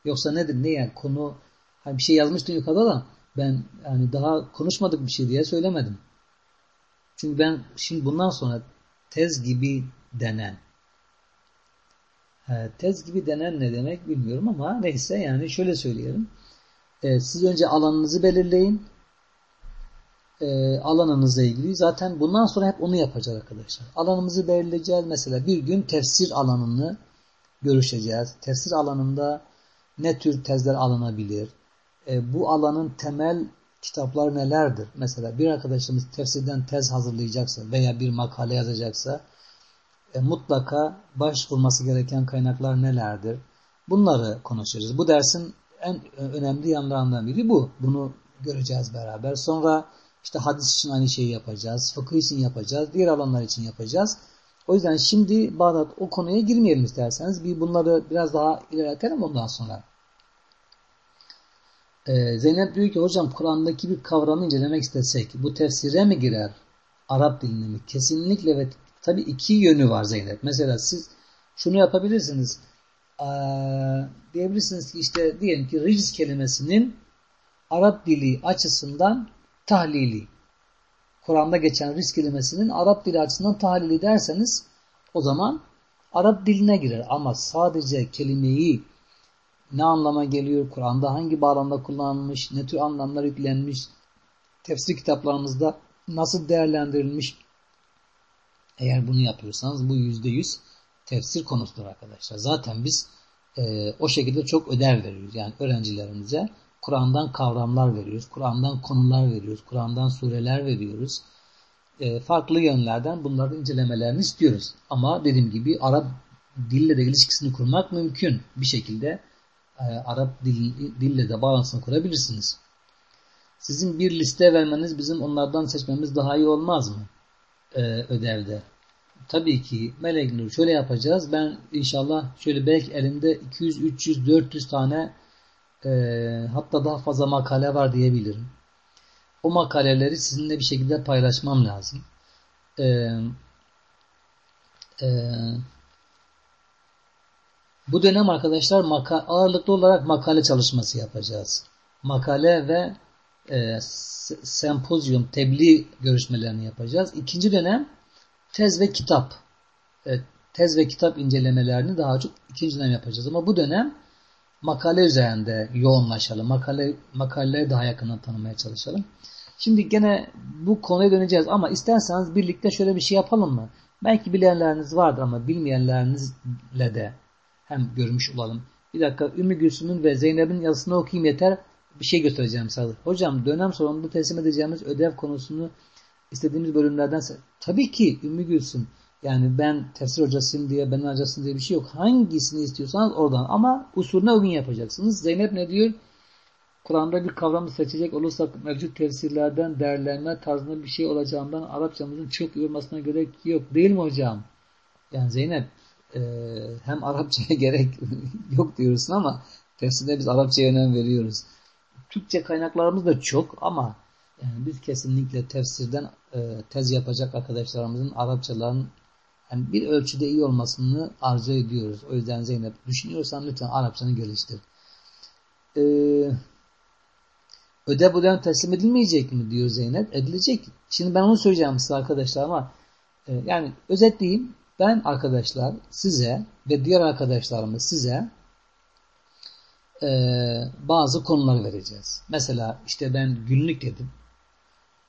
Yoksa nedir? Ne yani konu hani bir şey yazmıştın yukarıda da ben yani daha konuşmadık bir şey diye söylemedim. Çünkü ben şimdi bundan sonra tez gibi denen tez gibi denen ne demek bilmiyorum ama neyse yani şöyle söyleyelim. E, siz önce alanınızı belirleyin. E, alanınızla ilgili zaten bundan sonra hep onu yapacağız arkadaşlar. Alanımızı belirleyeceğiz. Mesela bir gün tefsir alanını görüşeceğiz. Tefsir alanında ne tür tezler alınabilir? E, bu alanın temel kitaplar nelerdir? Mesela bir arkadaşımız tefsirden tez hazırlayacaksa veya bir makale yazacaksa e, mutlaka başvurması gereken kaynaklar nelerdir? Bunları konuşacağız. Bu dersin en önemli yanlarından biri bu. Bunu göreceğiz beraber. Sonra işte hadis için aynı şeyi yapacağız. Fıkıh için yapacağız. Diğer alanlar için yapacağız. O yüzden şimdi Bağdat o konuya girmeyelim isterseniz. Bir bunları biraz daha ilerletelim ondan sonra. Ee, Zeynep diyor ki hocam Kur'an'daki bir kavramı incelemek istesek bu tefsire mi girer? Arap diline mi? Kesinlikle ve Tabi iki yönü var Zeynep. Mesela siz şunu yapabilirsiniz. Ee, diyebilirsiniz ki işte diyelim ki ric kelimesinin Arap dili açısından tahlili. Kur'an'da geçen risk kelimesinin Arap dili açısından tahlili derseniz o zaman Arap diline girer. Ama sadece kelimeyi ne anlama geliyor, Kur'an'da hangi bağlamda kullanılmış, ne tür anlamlar yüklenmiş, tefsir kitaplarımızda nasıl değerlendirilmiş eğer bunu yapıyorsanız bu yüzde yüz tefsir konusudur arkadaşlar. Zaten biz e, o şekilde çok ödev veriyoruz. Yani öğrencilerimize Kur'an'dan kavramlar veriyoruz. Kur'an'dan konular veriyoruz. Kur'an'dan sureler veriyoruz. E, farklı yönlerden bunların incelemelerini istiyoruz. Ama dediğim gibi Arap dille de ilişkisini kurmak mümkün bir şekilde. e, Arap dil, dille de bağlantısını kurabilirsiniz. Sizin bir liste vermeniz bizim onlardan seçmemiz daha iyi olmaz mı? Ee, ödevde. Tabii ki Melek Nur şöyle yapacağız. Ben inşallah şöyle belki elimde 200, 300, 400 tane e, hatta daha fazla makale var diyebilirim. O makaleleri sizinle bir şekilde paylaşmam lazım. Ee, e, bu dönem arkadaşlar maka ağırlıklı olarak makale çalışması yapacağız. Makale ve e, sempozyum, tebliğ görüşmelerini yapacağız. İkinci dönem tez ve kitap. E, tez ve kitap incelemelerini daha çok ikinci dönem yapacağız. Ama bu dönem makale üzerinde yoğunlaşalım. Makale, makaleleri daha yakından tanımaya çalışalım. Şimdi gene bu konuya döneceğiz ama isterseniz birlikte şöyle bir şey yapalım mı? Belki bilenleriniz vardır ama bilmeyenlerinizle de hem görmüş olalım. Bir dakika Ümmü Gülsüm'ün ve Zeynep'in yazısını okuyayım yeter. Bir şey göstereceğim size. Hocam dönem sonunda teslim edeceğimiz ödev konusunu istediğimiz bölümlerden tabii ki Ümmü Gülsüm yani ben tefsir hocasıyım diye ben hocasıyım diye bir şey yok. Hangisini istiyorsanız oradan ama usulüne uygun yapacaksınız. Zeynep ne diyor? Kur'an'da bir kavramı seçecek olursak mevcut tefsirlerden değerlenme tarzında bir şey olacağından Arapçamızın çok iyi olmasına gerek yok. Değil mi hocam? Yani Zeynep e, hem Arapçaya gerek yok diyorsun ama tefsirde biz Arapçaya önem veriyoruz. Türkçe kaynaklarımız da çok ama yani biz kesinlikle tefsirden e, tez yapacak arkadaşlarımızın Arapçaların yani bir ölçüde iyi olmasını arzu ediyoruz. O yüzden Zeynep düşünüyorsan lütfen Arapçanı geliştir. Ee, ödev dönem teslim edilmeyecek mi diyor Zeynep. Edilecek. Şimdi ben onu söyleyeceğim size arkadaşlar ama e, yani özetleyeyim. Ben arkadaşlar size ve diğer arkadaşlarımız size e, bazı konular vereceğiz. Mesela işte ben günlük dedim.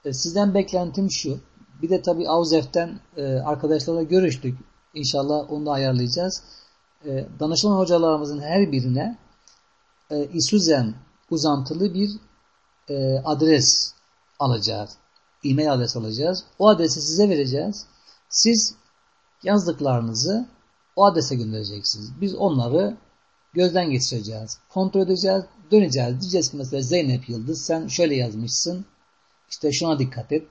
E, sizden beklentim şu. Bir de tabi Avzef'ten e, arkadaşlarla görüştük. İnşallah onu da ayarlayacağız. E, danışman hocalarımızın her birine e, Isuzen uzantılı bir e, adres alacağız. E-mail adres alacağız. O adresi size vereceğiz. Siz yazdıklarınızı o adrese göndereceksiniz. Biz onları gözden geçireceğiz. Kontrol edeceğiz. Döneceğiz. Diyeceğiz ki mesela Zeynep Yıldız sen şöyle yazmışsın. İşte şuna dikkat et.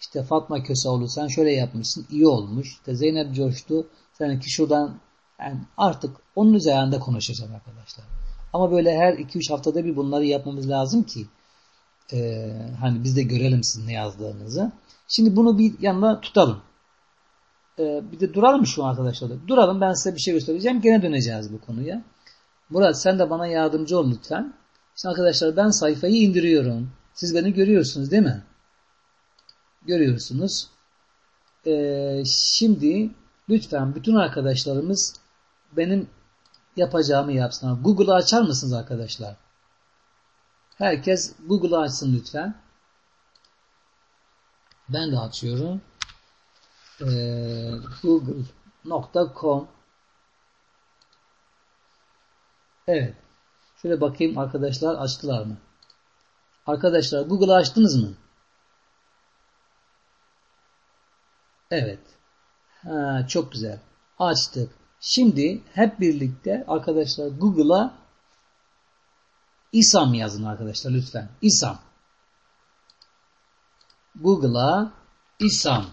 İşte Fatma Köseoğlu sen şöyle yapmışsın. iyi olmuş. İşte Zeynep coştu. Seninki şuradan yani artık onun üzerinde konuşacağım arkadaşlar. Ama böyle her 2-3 haftada bir bunları yapmamız lazım ki e, hani biz de görelim sizin ne yazdığınızı. Şimdi bunu bir yanına tutalım. E, bir de duralım şu arkadaşlar. Duralım ben size bir şey göstereceğim. Gene döneceğiz bu konuya. Murat sen de bana yardımcı ol lütfen. Şimdi arkadaşlar ben sayfayı indiriyorum. Siz beni görüyorsunuz değil mi? Görüyorsunuz. Ee, şimdi lütfen bütün arkadaşlarımız benim yapacağımı yapsınlar. Google'ı açar mısınız arkadaşlar? Herkes Google'ı açsın lütfen. Ben de açıyorum. Ee, Google.com Evet. Şöyle bakayım arkadaşlar açtılar mı? Arkadaşlar Google'ı açtınız mı? Evet. Ha, çok güzel. Açtık. Şimdi hep birlikte arkadaşlar Google'a İSAM yazın arkadaşlar lütfen. İSAM. Google'a İSAM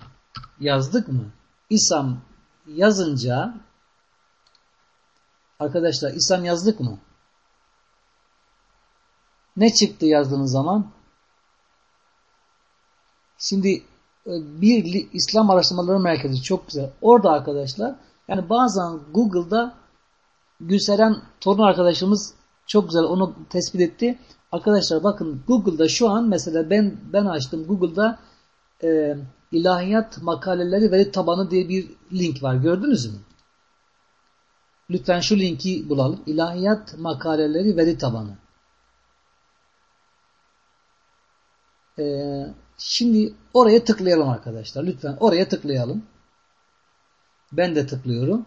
yazdık mı? İSAM yazınca arkadaşlar İSAM yazdık mı? Ne çıktı yazdığınız zaman? Şimdi bir İslam Araştırmaları Merkezi çok güzel. Orada arkadaşlar yani bazen Google'da Gülseren torun arkadaşımız çok güzel onu tespit etti. Arkadaşlar bakın Google'da şu an mesela ben ben açtım Google'da e, ilahiyat makaleleri veri tabanı diye bir link var. Gördünüz mü? Lütfen şu linki bulalım. İlahiyat makaleleri veri tabanı. Ee, şimdi oraya tıklayalım arkadaşlar. Lütfen oraya tıklayalım. Ben de tıklıyorum.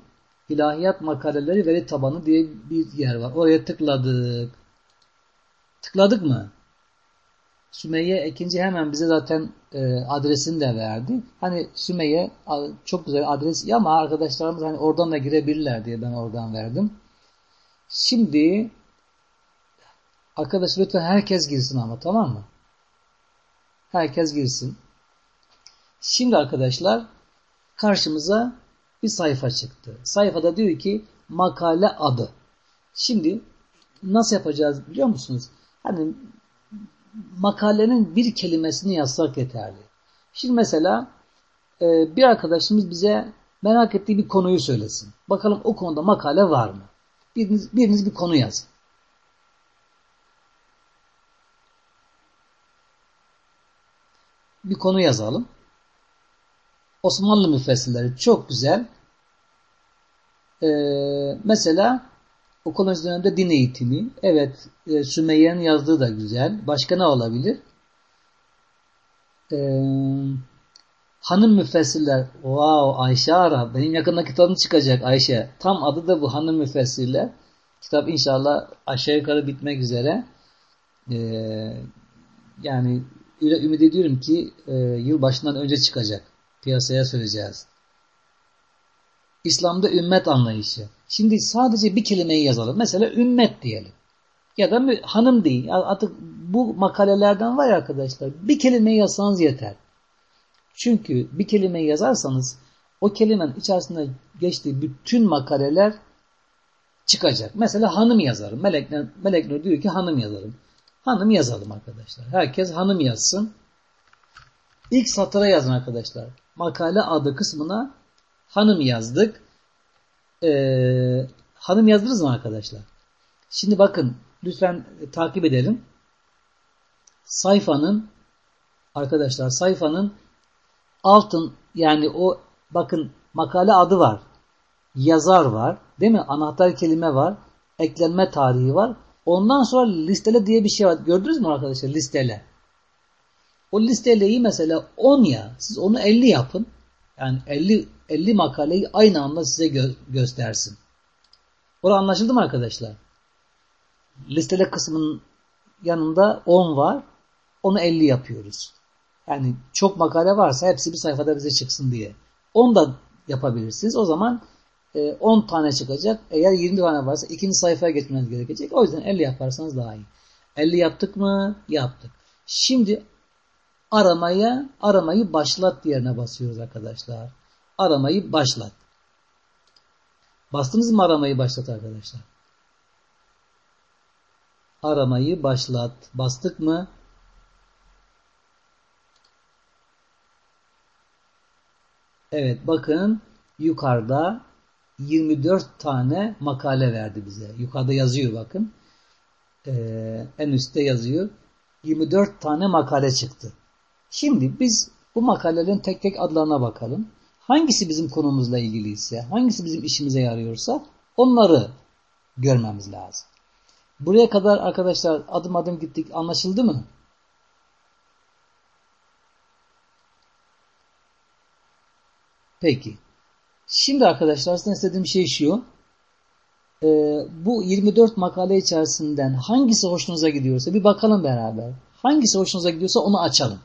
İlahiyat makaleleri veri tabanı diye bir yer var. Oraya tıkladık. Tıkladık mı? Sümeyye ikinci hemen bize zaten e, adresini de verdi. Hani Sümeyye çok güzel adres ama arkadaşlarımız hani oradan da girebilirler diye ben oradan verdim. Şimdi Arkadaşlar lütfen herkes girsin ama tamam mı? Herkes girsin. Şimdi arkadaşlar karşımıza bir sayfa çıktı. Sayfada diyor ki makale adı. Şimdi nasıl yapacağız biliyor musunuz? Hani makalenin bir kelimesini yazsak yeterli. Şimdi mesela e, bir arkadaşımız bize merak ettiği bir konuyu söylesin. Bakalım o konuda makale var mı? Biriniz, biriniz bir konu yazın. Bir konu yazalım. Osmanlı müfessirleri çok güzel. Ee, mesela o kolonist dönemde din eğitimi. Evet e, Sümeyye'nin yazdığı da güzel. Başka ne olabilir? Eee Hanım müfessirler. Wow Ayşe ara. Benim yakında kitabım çıkacak Ayşe. Tam adı da bu hanım müfessirler. Kitap inşallah aşağı yukarı bitmek üzere. Ee, yani öyle ümit ediyorum ki e, yıl başından önce çıkacak. Piyasaya süreceğiz. İslam'da ümmet anlayışı. Şimdi sadece bir kelimeyi yazalım. Mesela ümmet diyelim. Ya da hanım değil. Artık bu makalelerden var arkadaşlar. Bir kelimeyi yazsanız yeter. Çünkü bir kelimeyi yazarsanız o kelimenin içerisinde geçtiği bütün makaleler çıkacak. Mesela hanım yazarım. Melek, Melek diyor ki hanım yazarım. Hanım yazalım arkadaşlar. Herkes hanım yazsın. İlk satıra yazın arkadaşlar. Makale adı kısmına hanım yazdık. Ee, hanım yazdınız mı arkadaşlar? Şimdi bakın lütfen takip edelim. Sayfanın arkadaşlar sayfanın altın yani o bakın makale adı var. Yazar var. Değil mi? Anahtar kelime var. Eklenme tarihi var. Ondan sonra listele diye bir şey var. Gördünüz mü arkadaşlar? Listele. O listeleyi mesela 10 ya. Siz onu 50 yapın. Yani 50 50 makaleyi aynı anda size gö göstersin. Orada anlaşıldı mı arkadaşlar? Listele kısmının yanında 10 var. Onu 50 yapıyoruz. Yani çok makale varsa hepsi bir sayfada bize çıksın diye. 10 da yapabilirsiniz. O zaman 10 e, tane çıkacak. Eğer 20 tane varsa ikinci sayfaya geçmeniz gerekecek. O yüzden 50 yaparsanız daha iyi. 50 yaptık mı? Yaptık. Şimdi aramaya aramayı başlat yerine basıyoruz arkadaşlar. Aramayı başlat. Bastınız mı aramayı başlat arkadaşlar? Aramayı başlat. Bastık mı? Evet bakın yukarıda 24 tane makale verdi bize. Yukarıda yazıyor bakın. Ee, en üstte yazıyor. 24 tane makale çıktı. Şimdi biz bu makalelerin tek tek adlarına bakalım. Hangisi bizim konumuzla ilgiliyse, hangisi bizim işimize yarıyorsa onları görmemiz lazım. Buraya kadar arkadaşlar adım adım gittik. Anlaşıldı mı? Peki. Şimdi arkadaşlar size istediğim şey şu. Ee, bu 24 makale içerisinden hangisi hoşunuza gidiyorsa bir bakalım beraber. Hangisi hoşunuza gidiyorsa onu açalım.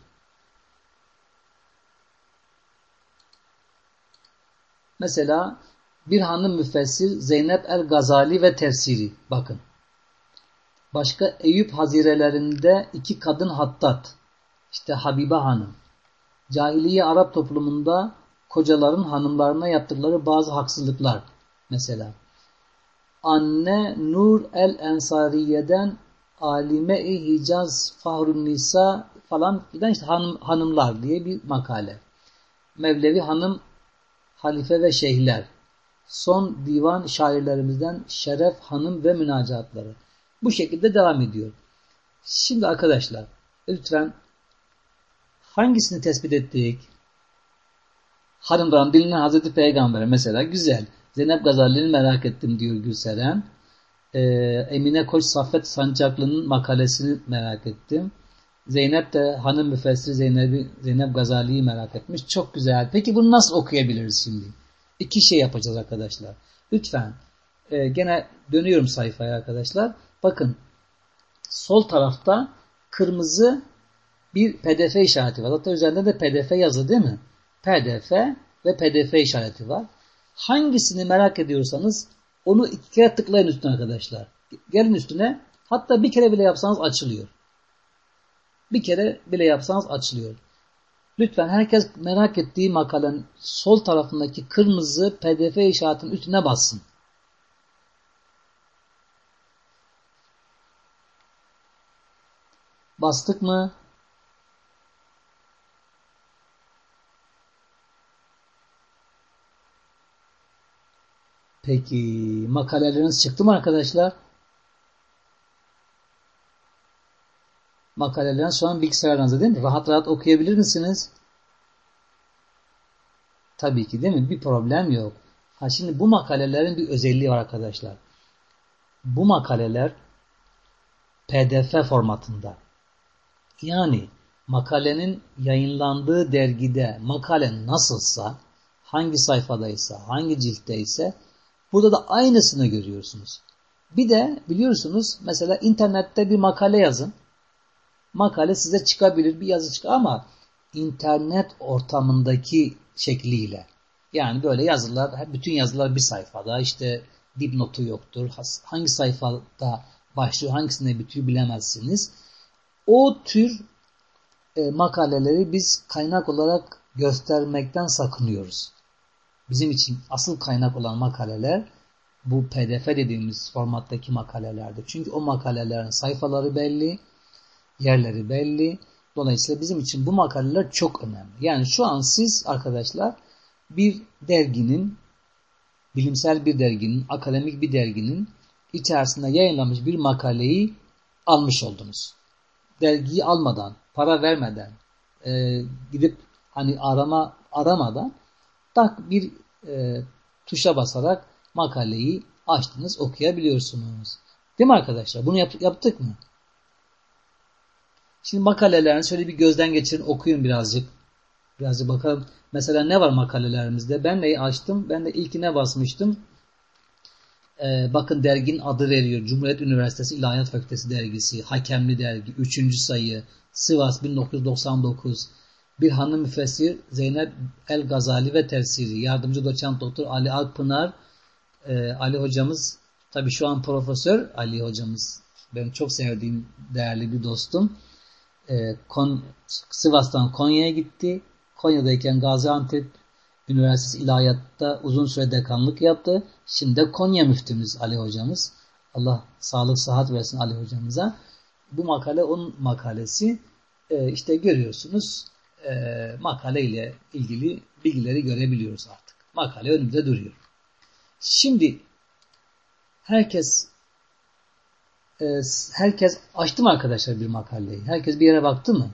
Mesela bir hanım müfessir Zeynep el Gazali ve tefsiri. Bakın. Başka Eyüp hazirelerinde iki kadın hattat. İşte Habibe Hanım. Cahiliye Arap toplumunda kocaların hanımlarına yaptıkları bazı haksızlıklar mesela. Anne Nur el Ensariye'den Alime-i Hicaz Fahrun Nisa falan filan işte hanım, hanımlar diye bir makale. Mevlevi Hanım Halife ve Şeyhler. Son divan şairlerimizden Şeref Hanım ve münacatları. Bu şekilde devam ediyor. Şimdi arkadaşlar lütfen hangisini tespit ettik? Hanımdan bilinen Hazreti Peygamber'e mesela güzel. Zeynep Gazali'ni merak ettim diyor Gülseren. Ee, Emine Koç Saffet Sancaklı'nın makalesini merak ettim. Zeynep de hanım müfessir Zeynep, Zeynep Gazali'yi merak etmiş. Çok güzel. Peki bunu nasıl okuyabiliriz şimdi? İki şey yapacağız arkadaşlar. Lütfen e, gene dönüyorum sayfaya arkadaşlar. Bakın sol tarafta kırmızı bir pdf işareti var. Hatta üzerinde de pdf yazı değil mi? PDF ve PDF işareti var. Hangisini merak ediyorsanız onu iki kere tıklayın üstüne arkadaşlar. Gelin üstüne Hatta bir kere bile yapsanız açılıyor. Bir kere bile yapsanız açılıyor. Lütfen herkes merak ettiği makalenin sol tarafındaki kırmızı pdf işaretinin üstüne bassın. Bastık mı? Peki makaleleriniz çıktı mı arkadaşlar? Makaleleriniz şu an bilgisayarınızda değil mi? Rahat rahat okuyabilir misiniz? Tabii ki değil mi? Bir problem yok. Ha şimdi bu makalelerin bir özelliği var arkadaşlar. Bu makaleler PDF formatında. Yani makalenin yayınlandığı dergide makale nasılsa, hangi sayfadaysa, hangi ciltteyse burada da aynısını görüyorsunuz. Bir de biliyorsunuz mesela internette bir makale yazın. Makale size çıkabilir bir yazı çıkar ama internet ortamındaki şekliyle. Yani böyle yazılar, bütün yazılar bir sayfada işte dipnotu yoktur. Hangi sayfada başlıyor, hangisinde bitiyor bilemezsiniz. O tür e, makaleleri biz kaynak olarak göstermekten sakınıyoruz. Bizim için asıl kaynak olan makaleler bu pdf dediğimiz formattaki makalelerdir. Çünkü o makalelerin sayfaları belli, yerleri belli. Dolayısıyla bizim için bu makaleler çok önemli. Yani şu an siz arkadaşlar bir derginin, bilimsel bir derginin, akademik bir derginin içerisinde yayınlanmış bir makaleyi almış oldunuz dergiyi almadan, para vermeden, e, gidip hani arama aramadan tak bir e, tuşa basarak makaleyi açtınız, okuyabiliyorsunuz. Değil mi arkadaşlar? Bunu yap, yaptık mı? Şimdi makalelerini şöyle bir gözden geçirin, okuyun birazcık. Birazcık bakalım. Mesela ne var makalelerimizde? Ben neyi açtım? Ben de ilkine basmıştım. Ee, bakın derginin adı veriyor. Cumhuriyet Üniversitesi İlahiyat Fakültesi dergisi, Hakemli dergi, 3. sayı, Sivas 1999. Bir hanım müfessir Zeynep El Gazali ve tefsiri. Yardımcı doçent doktor Ali Alpınar. Ee, Ali hocamız tabi şu an profesör Ali hocamız. Ben çok sevdiğim değerli bir dostum. Ee, Kon, Sivas'tan Konya'ya gitti. Konya'dayken Gaziantep Üniversitesi İlahiyat'ta uzun süre dekanlık yaptı. Şimdi de Konya müftümüz Ali hocamız. Allah sağlık sıhhat versin Ali hocamıza. Bu makale onun makalesi. Ee, işte görüyorsunuz e, makale ile ilgili bilgileri görebiliyoruz artık. Makale önümüzde duruyor. Şimdi herkes e, herkes açtı mı arkadaşlar bir makaleyi? Herkes bir yere baktı mı?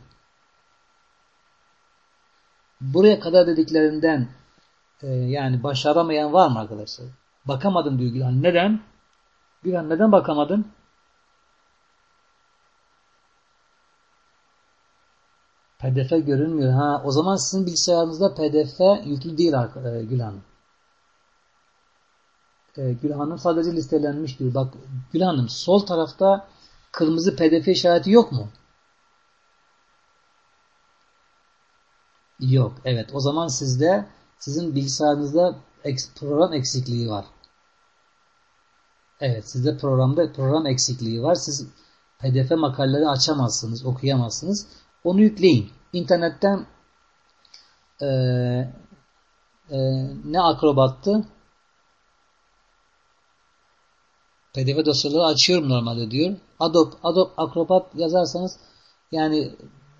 Buraya kadar dediklerinden e, yani başaramayan var mı arkadaşlar? Bakamadım diyor Gülhan. Neden? Gülhan neden bakamadın? PDF görünmüyor. Ha, o zaman sizin bilgisayarınızda PDF yüklü değil e, Gülhan. E, Gülhan'ım sadece listelenmiş diyor. Bak Gülhan'ım sol tarafta kırmızı PDF işareti yok mu? Yok. Evet. O zaman sizde sizin bilgisayarınızda program eksikliği var. Evet. Sizde programda program eksikliği var. Siz PDF makaleleri açamazsınız, okuyamazsınız. Onu yükleyin. İnternetten e, e, ne akrobattı? PDF dosyaları açıyorum normalde diyor. Adobe, Adobe Acrobat yazarsanız yani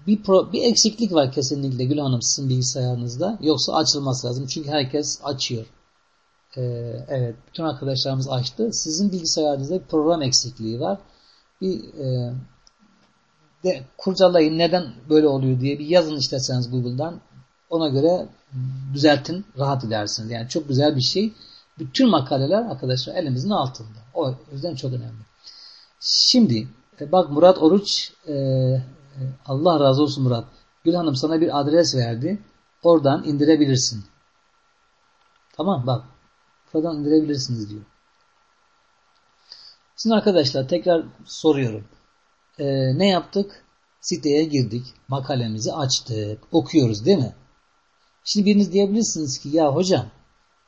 bir, pro, bir eksiklik var kesinlikle Gül Hanım sizin bilgisayarınızda. Yoksa açılması lazım. Çünkü herkes açıyor. Ee, evet. Bütün arkadaşlarımız açtı. Sizin bilgisayarınızda bir program eksikliği var. Bir e, de kurcalayın neden böyle oluyor diye bir yazın isterseniz Google'dan. Ona göre düzeltin. Rahat edersiniz. Yani çok güzel bir şey. Bütün makaleler arkadaşlar elimizin altında. O yüzden çok önemli. Şimdi e, bak Murat Oruç e, Allah razı olsun Murat. Gül Hanım sana bir adres verdi. Oradan indirebilirsin. Tamam bak. Buradan indirebilirsiniz diyor. Şimdi arkadaşlar tekrar soruyorum. Ee, ne yaptık? Siteye girdik. Makalemizi açtık. Okuyoruz değil mi? Şimdi biriniz diyebilirsiniz ki ya hocam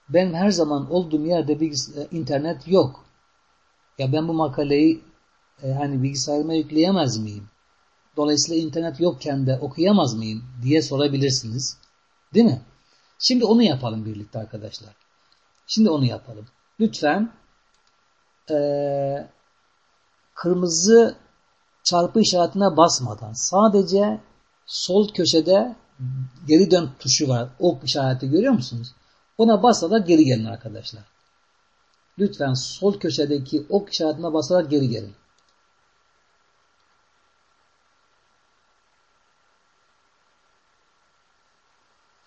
ben her zaman olduğum yerde bir internet yok. Ya ben bu makaleyi e, hani bilgisayarıma yükleyemez miyim? Dolayısıyla internet yokken de okuyamaz mıyım diye sorabilirsiniz. Değil mi? Şimdi onu yapalım birlikte arkadaşlar. Şimdi onu yapalım. Lütfen ee, kırmızı çarpı işaretine basmadan sadece sol köşede geri dön tuşu var. Ok işareti görüyor musunuz? Ona basarak geri gelin arkadaşlar. Lütfen sol köşedeki ok işaretine basarak geri gelin.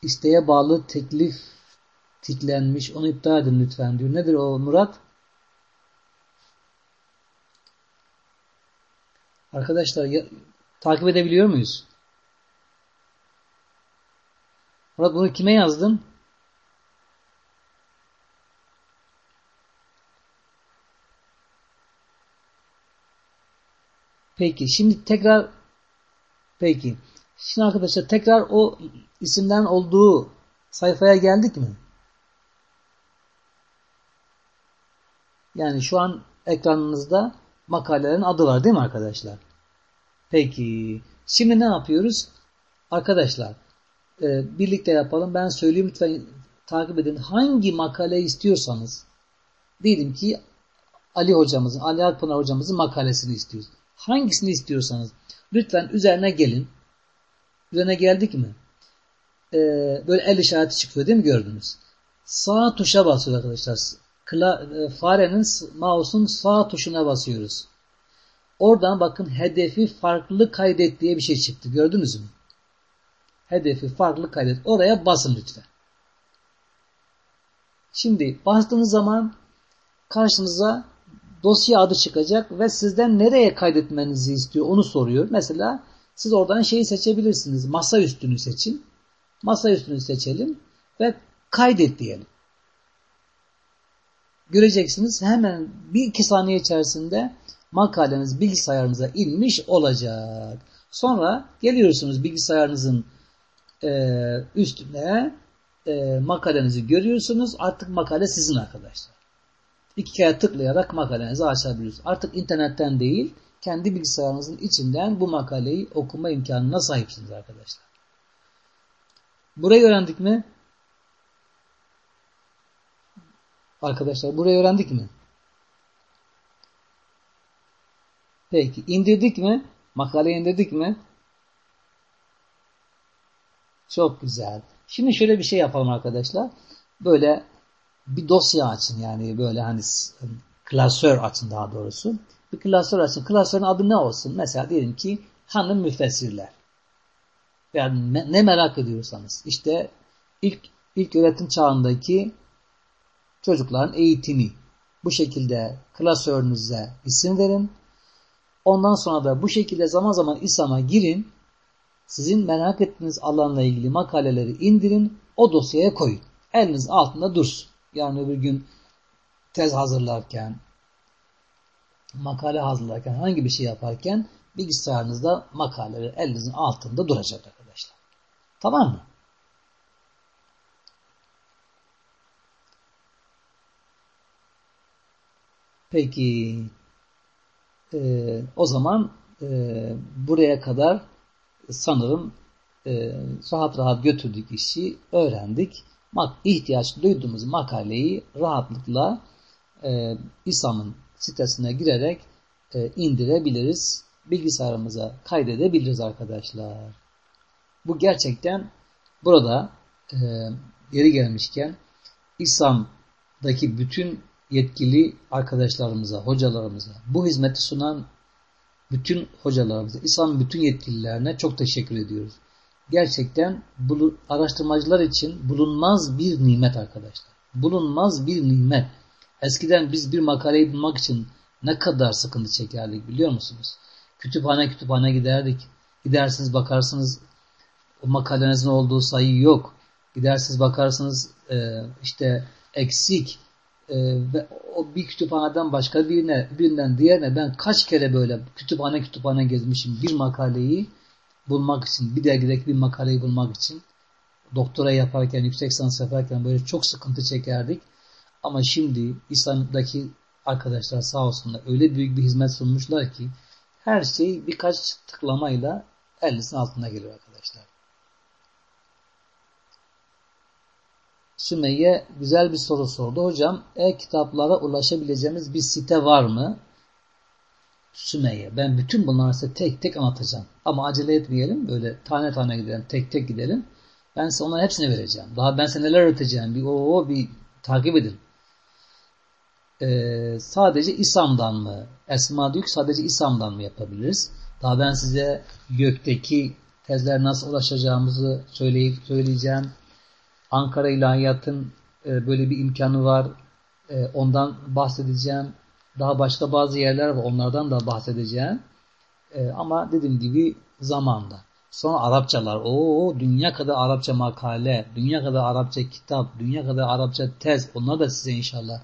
İsteğe bağlı teklif tiklenmiş. Onu iptal edin lütfen diyor. Nedir o Murat? Arkadaşlar ya, takip edebiliyor muyuz? Murat bunu kime yazdın? Peki şimdi tekrar peki. Şimdi arkadaşlar tekrar o isimden olduğu sayfaya geldik mi? Yani şu an ekranınızda makalelerin adı var değil mi arkadaşlar? Peki. Şimdi ne yapıyoruz? Arkadaşlar e, birlikte yapalım. Ben söyleyeyim lütfen takip edin. Hangi makale istiyorsanız diyelim ki Ali hocamızın, Ali Akpınar hocamızın makalesini istiyoruz. Hangisini istiyorsanız lütfen üzerine gelin. Üzerine geldik mi? Ee, böyle el işareti çıkıyor değil mi gördünüz? Sağ tuşa basıyor arkadaşlar. Kla, e, farenin, mouse'un sağ tuşuna basıyoruz. Oradan bakın hedefi farklı kaydet diye bir şey çıktı. Gördünüz mü? Hedefi farklı kaydet. Oraya basın lütfen. Şimdi bastığınız zaman karşınıza dosya adı çıkacak ve sizden nereye kaydetmenizi istiyor onu soruyor. Mesela siz oradan şeyi seçebilirsiniz. Masa üstünü seçin. Masa üstünü seçelim ve kaydet diyelim. Göreceksiniz hemen bir iki saniye içerisinde makaleniz bilgisayarınıza inmiş olacak. Sonra geliyorsunuz bilgisayarınızın e, üstüne e, makalenizi görüyorsunuz. Artık makale sizin arkadaşlar. İki kere tıklayarak makalenizi açabiliyorsunuz. Artık internetten değil, kendi bilgisayarınızın içinden bu makaleyi okuma imkanına sahipsiniz arkadaşlar. Burayı öğrendik mi? Arkadaşlar burayı öğrendik mi? Peki indirdik mi? Makaleyi indirdik mi? Çok güzel. Şimdi şöyle bir şey yapalım arkadaşlar. Böyle bir dosya açın yani böyle hani klasör açın daha doğrusu. Bir klasör açın. Klasörün adı ne olsun? Mesela diyelim ki hanım müfessirler. Yani ne, merak ediyorsanız. İşte ilk ilk öğretim çağındaki çocukların eğitimi. Bu şekilde klasörünüze isim verin. Ondan sonra da bu şekilde zaman zaman İslam'a girin. Sizin merak ettiğiniz alanla ilgili makaleleri indirin. O dosyaya koyun. Eliniz altında dursun. Yani öbür gün tez hazırlarken, makale hazırlarken, hangi bir şey yaparken bilgisayarınızda makaleleri elinizin altında duracak arkadaşlar. Tamam mı? Peki e, o zaman e, buraya kadar sanırım e, rahat rahat götürdük işi, öğrendik. ihtiyaç duyduğumuz makaleyi rahatlıkla e, İSAM'ın sitesine girerek e, indirebiliriz. Bilgisayarımıza kaydedebiliriz arkadaşlar. Bu gerçekten burada e, yeri gelmişken İSAM'daki bütün yetkili arkadaşlarımıza, hocalarımıza, bu hizmeti sunan bütün hocalarımıza, İslam bütün yetkililerine çok teşekkür ediyoruz. Gerçekten bu araştırmacılar için bulunmaz bir nimet arkadaşlar. Bulunmaz bir nimet. Eskiden biz bir makaleyi bulmak için ne kadar sıkıntı çekerdik biliyor musunuz? Kütüphane kütüphane giderdik. Gidersiniz bakarsınız o makalenizin olduğu sayı yok. Gidersiniz bakarsınız e, işte eksik ve o bir kütüphaneden başka birine, birinden diğerine ben kaç kere böyle kütüphane kütüphane gezmişim bir makaleyi bulmak için, bir dergideki bir makaleyi bulmak için doktora yaparken, yüksek lisans yaparken böyle çok sıkıntı çekerdik. Ama şimdi İslam'daki arkadaşlar sağ olsunlar öyle büyük bir hizmet sunmuşlar ki her şey birkaç tıklamayla elinizin altına geliyor arkadaşlar. Sümeyye güzel bir soru sordu. Hocam e-kitaplara ulaşabileceğimiz bir site var mı? Sümeyye. Ben bütün bunları size tek tek anlatacağım. Ama acele etmeyelim. Böyle tane tane gidelim. Tek tek gidelim. Ben size onların hepsini vereceğim. Daha ben size neler öğreteceğim. Bir o bir takip edin. Ee, sadece İslam'dan mı? Esma ki sadece İslam'dan mı yapabiliriz? Daha ben size gökteki tezler nasıl ulaşacağımızı söyleyip söyleyeceğim. Ankara İlahiyat'ın e, böyle bir imkanı var. E, ondan bahsedeceğim. Daha başka bazı yerler var. Onlardan da bahsedeceğim. E, ama dediğim gibi zamanda. Sonra Arapçalar. o dünya kadar Arapça makale, dünya kadar Arapça kitap, dünya kadar Arapça tez. Onları da size inşallah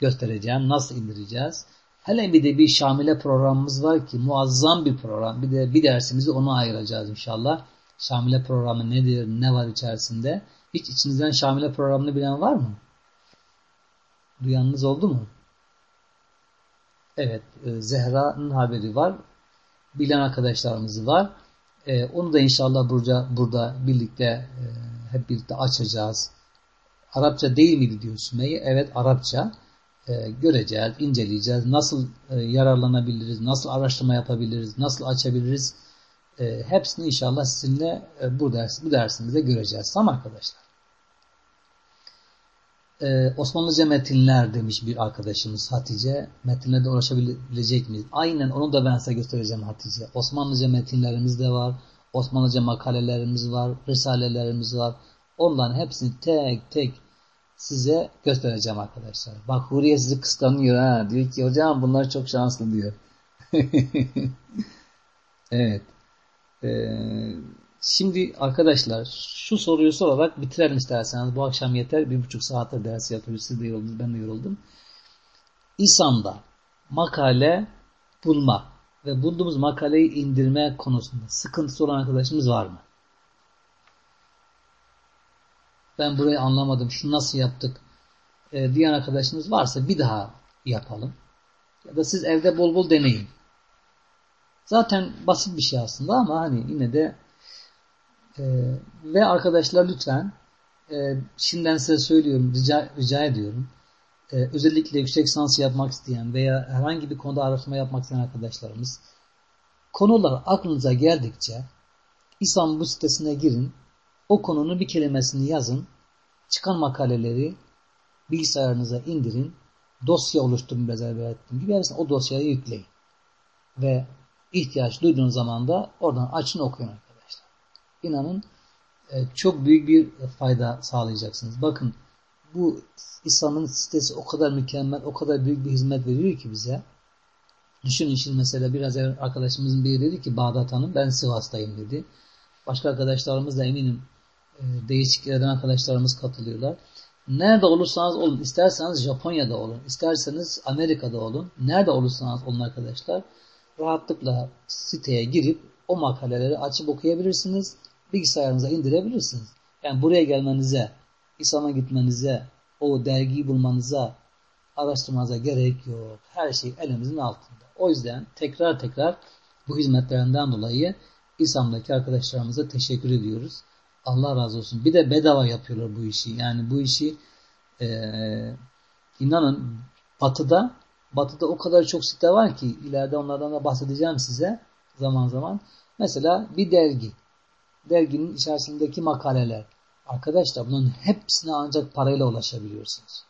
göstereceğim. Nasıl indireceğiz? Hele bir de bir Şamile programımız var ki muazzam bir program. Bir de bir dersimizi ona ayıracağız inşallah. Şamile programı nedir, ne var içerisinde? Hiç içinizden Şamile programını bilen var mı? Duyanınız oldu mu? Evet, e, Zehra'nın haberi var. Bilen arkadaşlarımız var. E, onu da inşallah burada, burada birlikte e, hep birlikte açacağız. Arapça değil miydi diyor Sümeyye? Evet Arapça. göreceğiz, inceleyeceğiz. Nasıl yararlanabiliriz, nasıl araştırma yapabiliriz, nasıl açabiliriz. Hepsini inşallah sizinle bu, ders, bu dersimizde göreceğiz. Tamam arkadaşlar e, Osmanlıca metinler demiş bir arkadaşımız Hatice. Metinlerde ulaşabilecek miyiz? Aynen onu da ben size göstereceğim Hatice. Osmanlıca metinlerimiz de var. Osmanlıca makalelerimiz var. Risalelerimiz var. Onların hepsini tek tek size göstereceğim arkadaşlar. Bak Huriye sizi kıskanıyor ha. Diyor ki hocam bunlar çok şanslı diyor. evet. Ee, Şimdi arkadaşlar şu soruyu sorarak bitirelim isterseniz. Bu akşam yeter. Bir buçuk saattir ders yapıyoruz. Siz de yoruldunuz. Ben de yoruldum. İSAM'da makale bulma ve bulduğumuz makaleyi indirme konusunda sıkıntısı olan arkadaşımız var mı? Ben burayı anlamadım. Şunu nasıl yaptık? E, diyen arkadaşınız varsa bir daha yapalım. Ya da siz evde bol bol deneyin. Zaten basit bir şey aslında ama hani yine de e, ve arkadaşlar lütfen e, şimdiden size söylüyorum, rica, rica ediyorum. E, özellikle yüksek sans yapmak isteyen veya herhangi bir konuda araştırma yapmak isteyen arkadaşlarımız konular aklınıza geldikçe İslam bu sitesine girin. O konunun bir kelimesini yazın. Çıkan makaleleri bilgisayarınıza indirin. Dosya oluşturun biraz evvel ettiğim gibi. O dosyayı yükleyin. Ve ihtiyaç duyduğunuz zaman da oradan açın okuyun inanın e, çok büyük bir fayda sağlayacaksınız. Bakın bu İslam'ın sitesi o kadar mükemmel, o kadar büyük bir hizmet veriyor ki bize. Düşünün şimdi mesela biraz evvel arkadaşımızın biri dedi ki Bağdat Hanım ben Sivas'tayım dedi. Başka arkadaşlarımız da eminim e, değişik yerden arkadaşlarımız katılıyorlar. Nerede olursanız olun, isterseniz Japonya'da olun, isterseniz Amerika'da olun, nerede olursanız olun arkadaşlar, rahatlıkla siteye girip o makaleleri açıp okuyabilirsiniz bilgisayarınıza indirebilirsiniz. Yani buraya gelmenize, İslam'a gitmenize, o dergiyi bulmanıza, araştırmanıza gerek yok. Her şey elimizin altında. O yüzden tekrar tekrar bu hizmetlerinden dolayı İslam'daki arkadaşlarımıza teşekkür ediyoruz. Allah razı olsun. Bir de bedava yapıyorlar bu işi. Yani bu işi e, inanın batıda batıda o kadar çok site var ki ileride onlardan da bahsedeceğim size zaman zaman. Mesela bir dergi derginin içerisindeki makaleler. Arkadaşlar bunun hepsine ancak parayla ulaşabiliyorsunuz.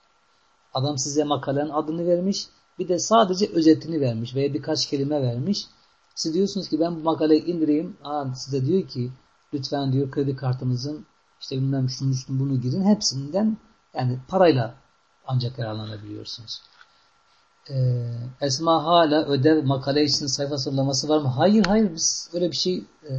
Adam size makalenin adını vermiş, bir de sadece özetini vermiş veya birkaç kelime vermiş. Siz diyorsunuz ki ben bu makaleyi indireyim. Aa, size diyor ki lütfen diyor kredi kartınızın işte bilmem şunu şunu bunu girin. Hepsinden yani parayla ancak yararlanabiliyorsunuz. Ee, Esma hala ödev makale için sayfa sıralaması var mı? Hayır hayır biz öyle bir şey e,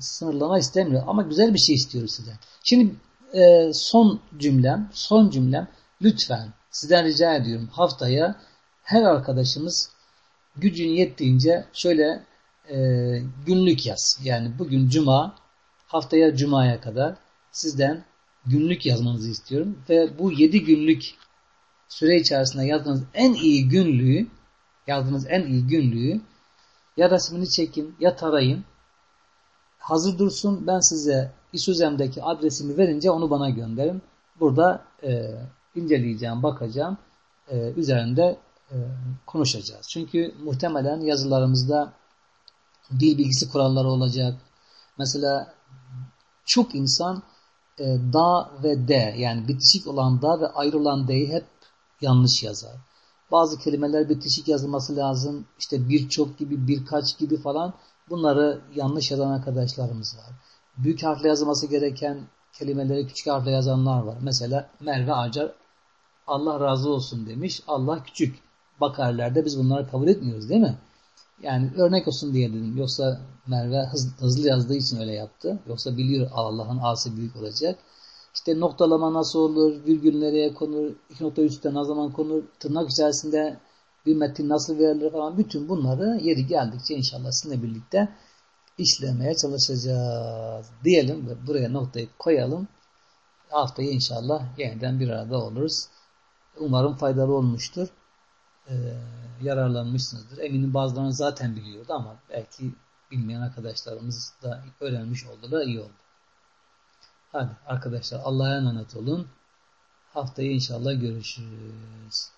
sınırlama istemiyor. Ama güzel bir şey istiyoruz sizden. Şimdi e, son cümlem, son cümlem lütfen sizden rica ediyorum haftaya her arkadaşımız gücün yettiğince şöyle e, günlük yaz. Yani bugün cuma, haftaya cumaya kadar sizden günlük yazmanızı istiyorum. Ve bu yedi günlük süre içerisinde yazdığınız en iyi günlüğü yazdığınız en iyi günlüğü ya resmini çekin ya tarayın. Hazır dursun ben size İSÜZEM'deki adresimi verince onu bana gönderin. Burada e, inceleyeceğim, bakacağım. E, üzerinde e, konuşacağız. Çünkü muhtemelen yazılarımızda dil bilgisi kuralları olacak. Mesela çok insan e, da ve de yani bitişik olan da ve ayrılan d'yi hep yanlış yazar. Bazı kelimeler bitişik yazılması lazım. İşte birçok gibi, birkaç gibi falan. Bunları yanlış yazan arkadaşlarımız var. Büyük harfle yazılması gereken kelimeleri küçük harfle yazanlar var. Mesela Merve Acar Allah razı olsun demiş. Allah küçük. Bakarlarda biz bunları kabul etmiyoruz değil mi? Yani örnek olsun diye dedim. Yoksa Merve hız, hızlı yazdığı için öyle yaptı. Yoksa biliyor Allah'ın A'sı büyük olacak. İşte noktalama nasıl olur, virgül nereye konur, iki nokta üstte ne zaman konur, tırnak içerisinde bir metin nasıl verilir falan bütün bunları yeri geldikçe inşallah sizinle birlikte işlemeye çalışacağız. Diyelim ve buraya noktayı koyalım. Haftaya inşallah yeniden bir arada oluruz. Umarım faydalı olmuştur. Ee, yararlanmışsınızdır. Eminim bazılarını zaten biliyordu ama belki bilmeyen arkadaşlarımız da öğrenmiş oldular, iyi oldu. Hadi arkadaşlar Allah'a emanet olun. Haftaya inşallah görüşürüz.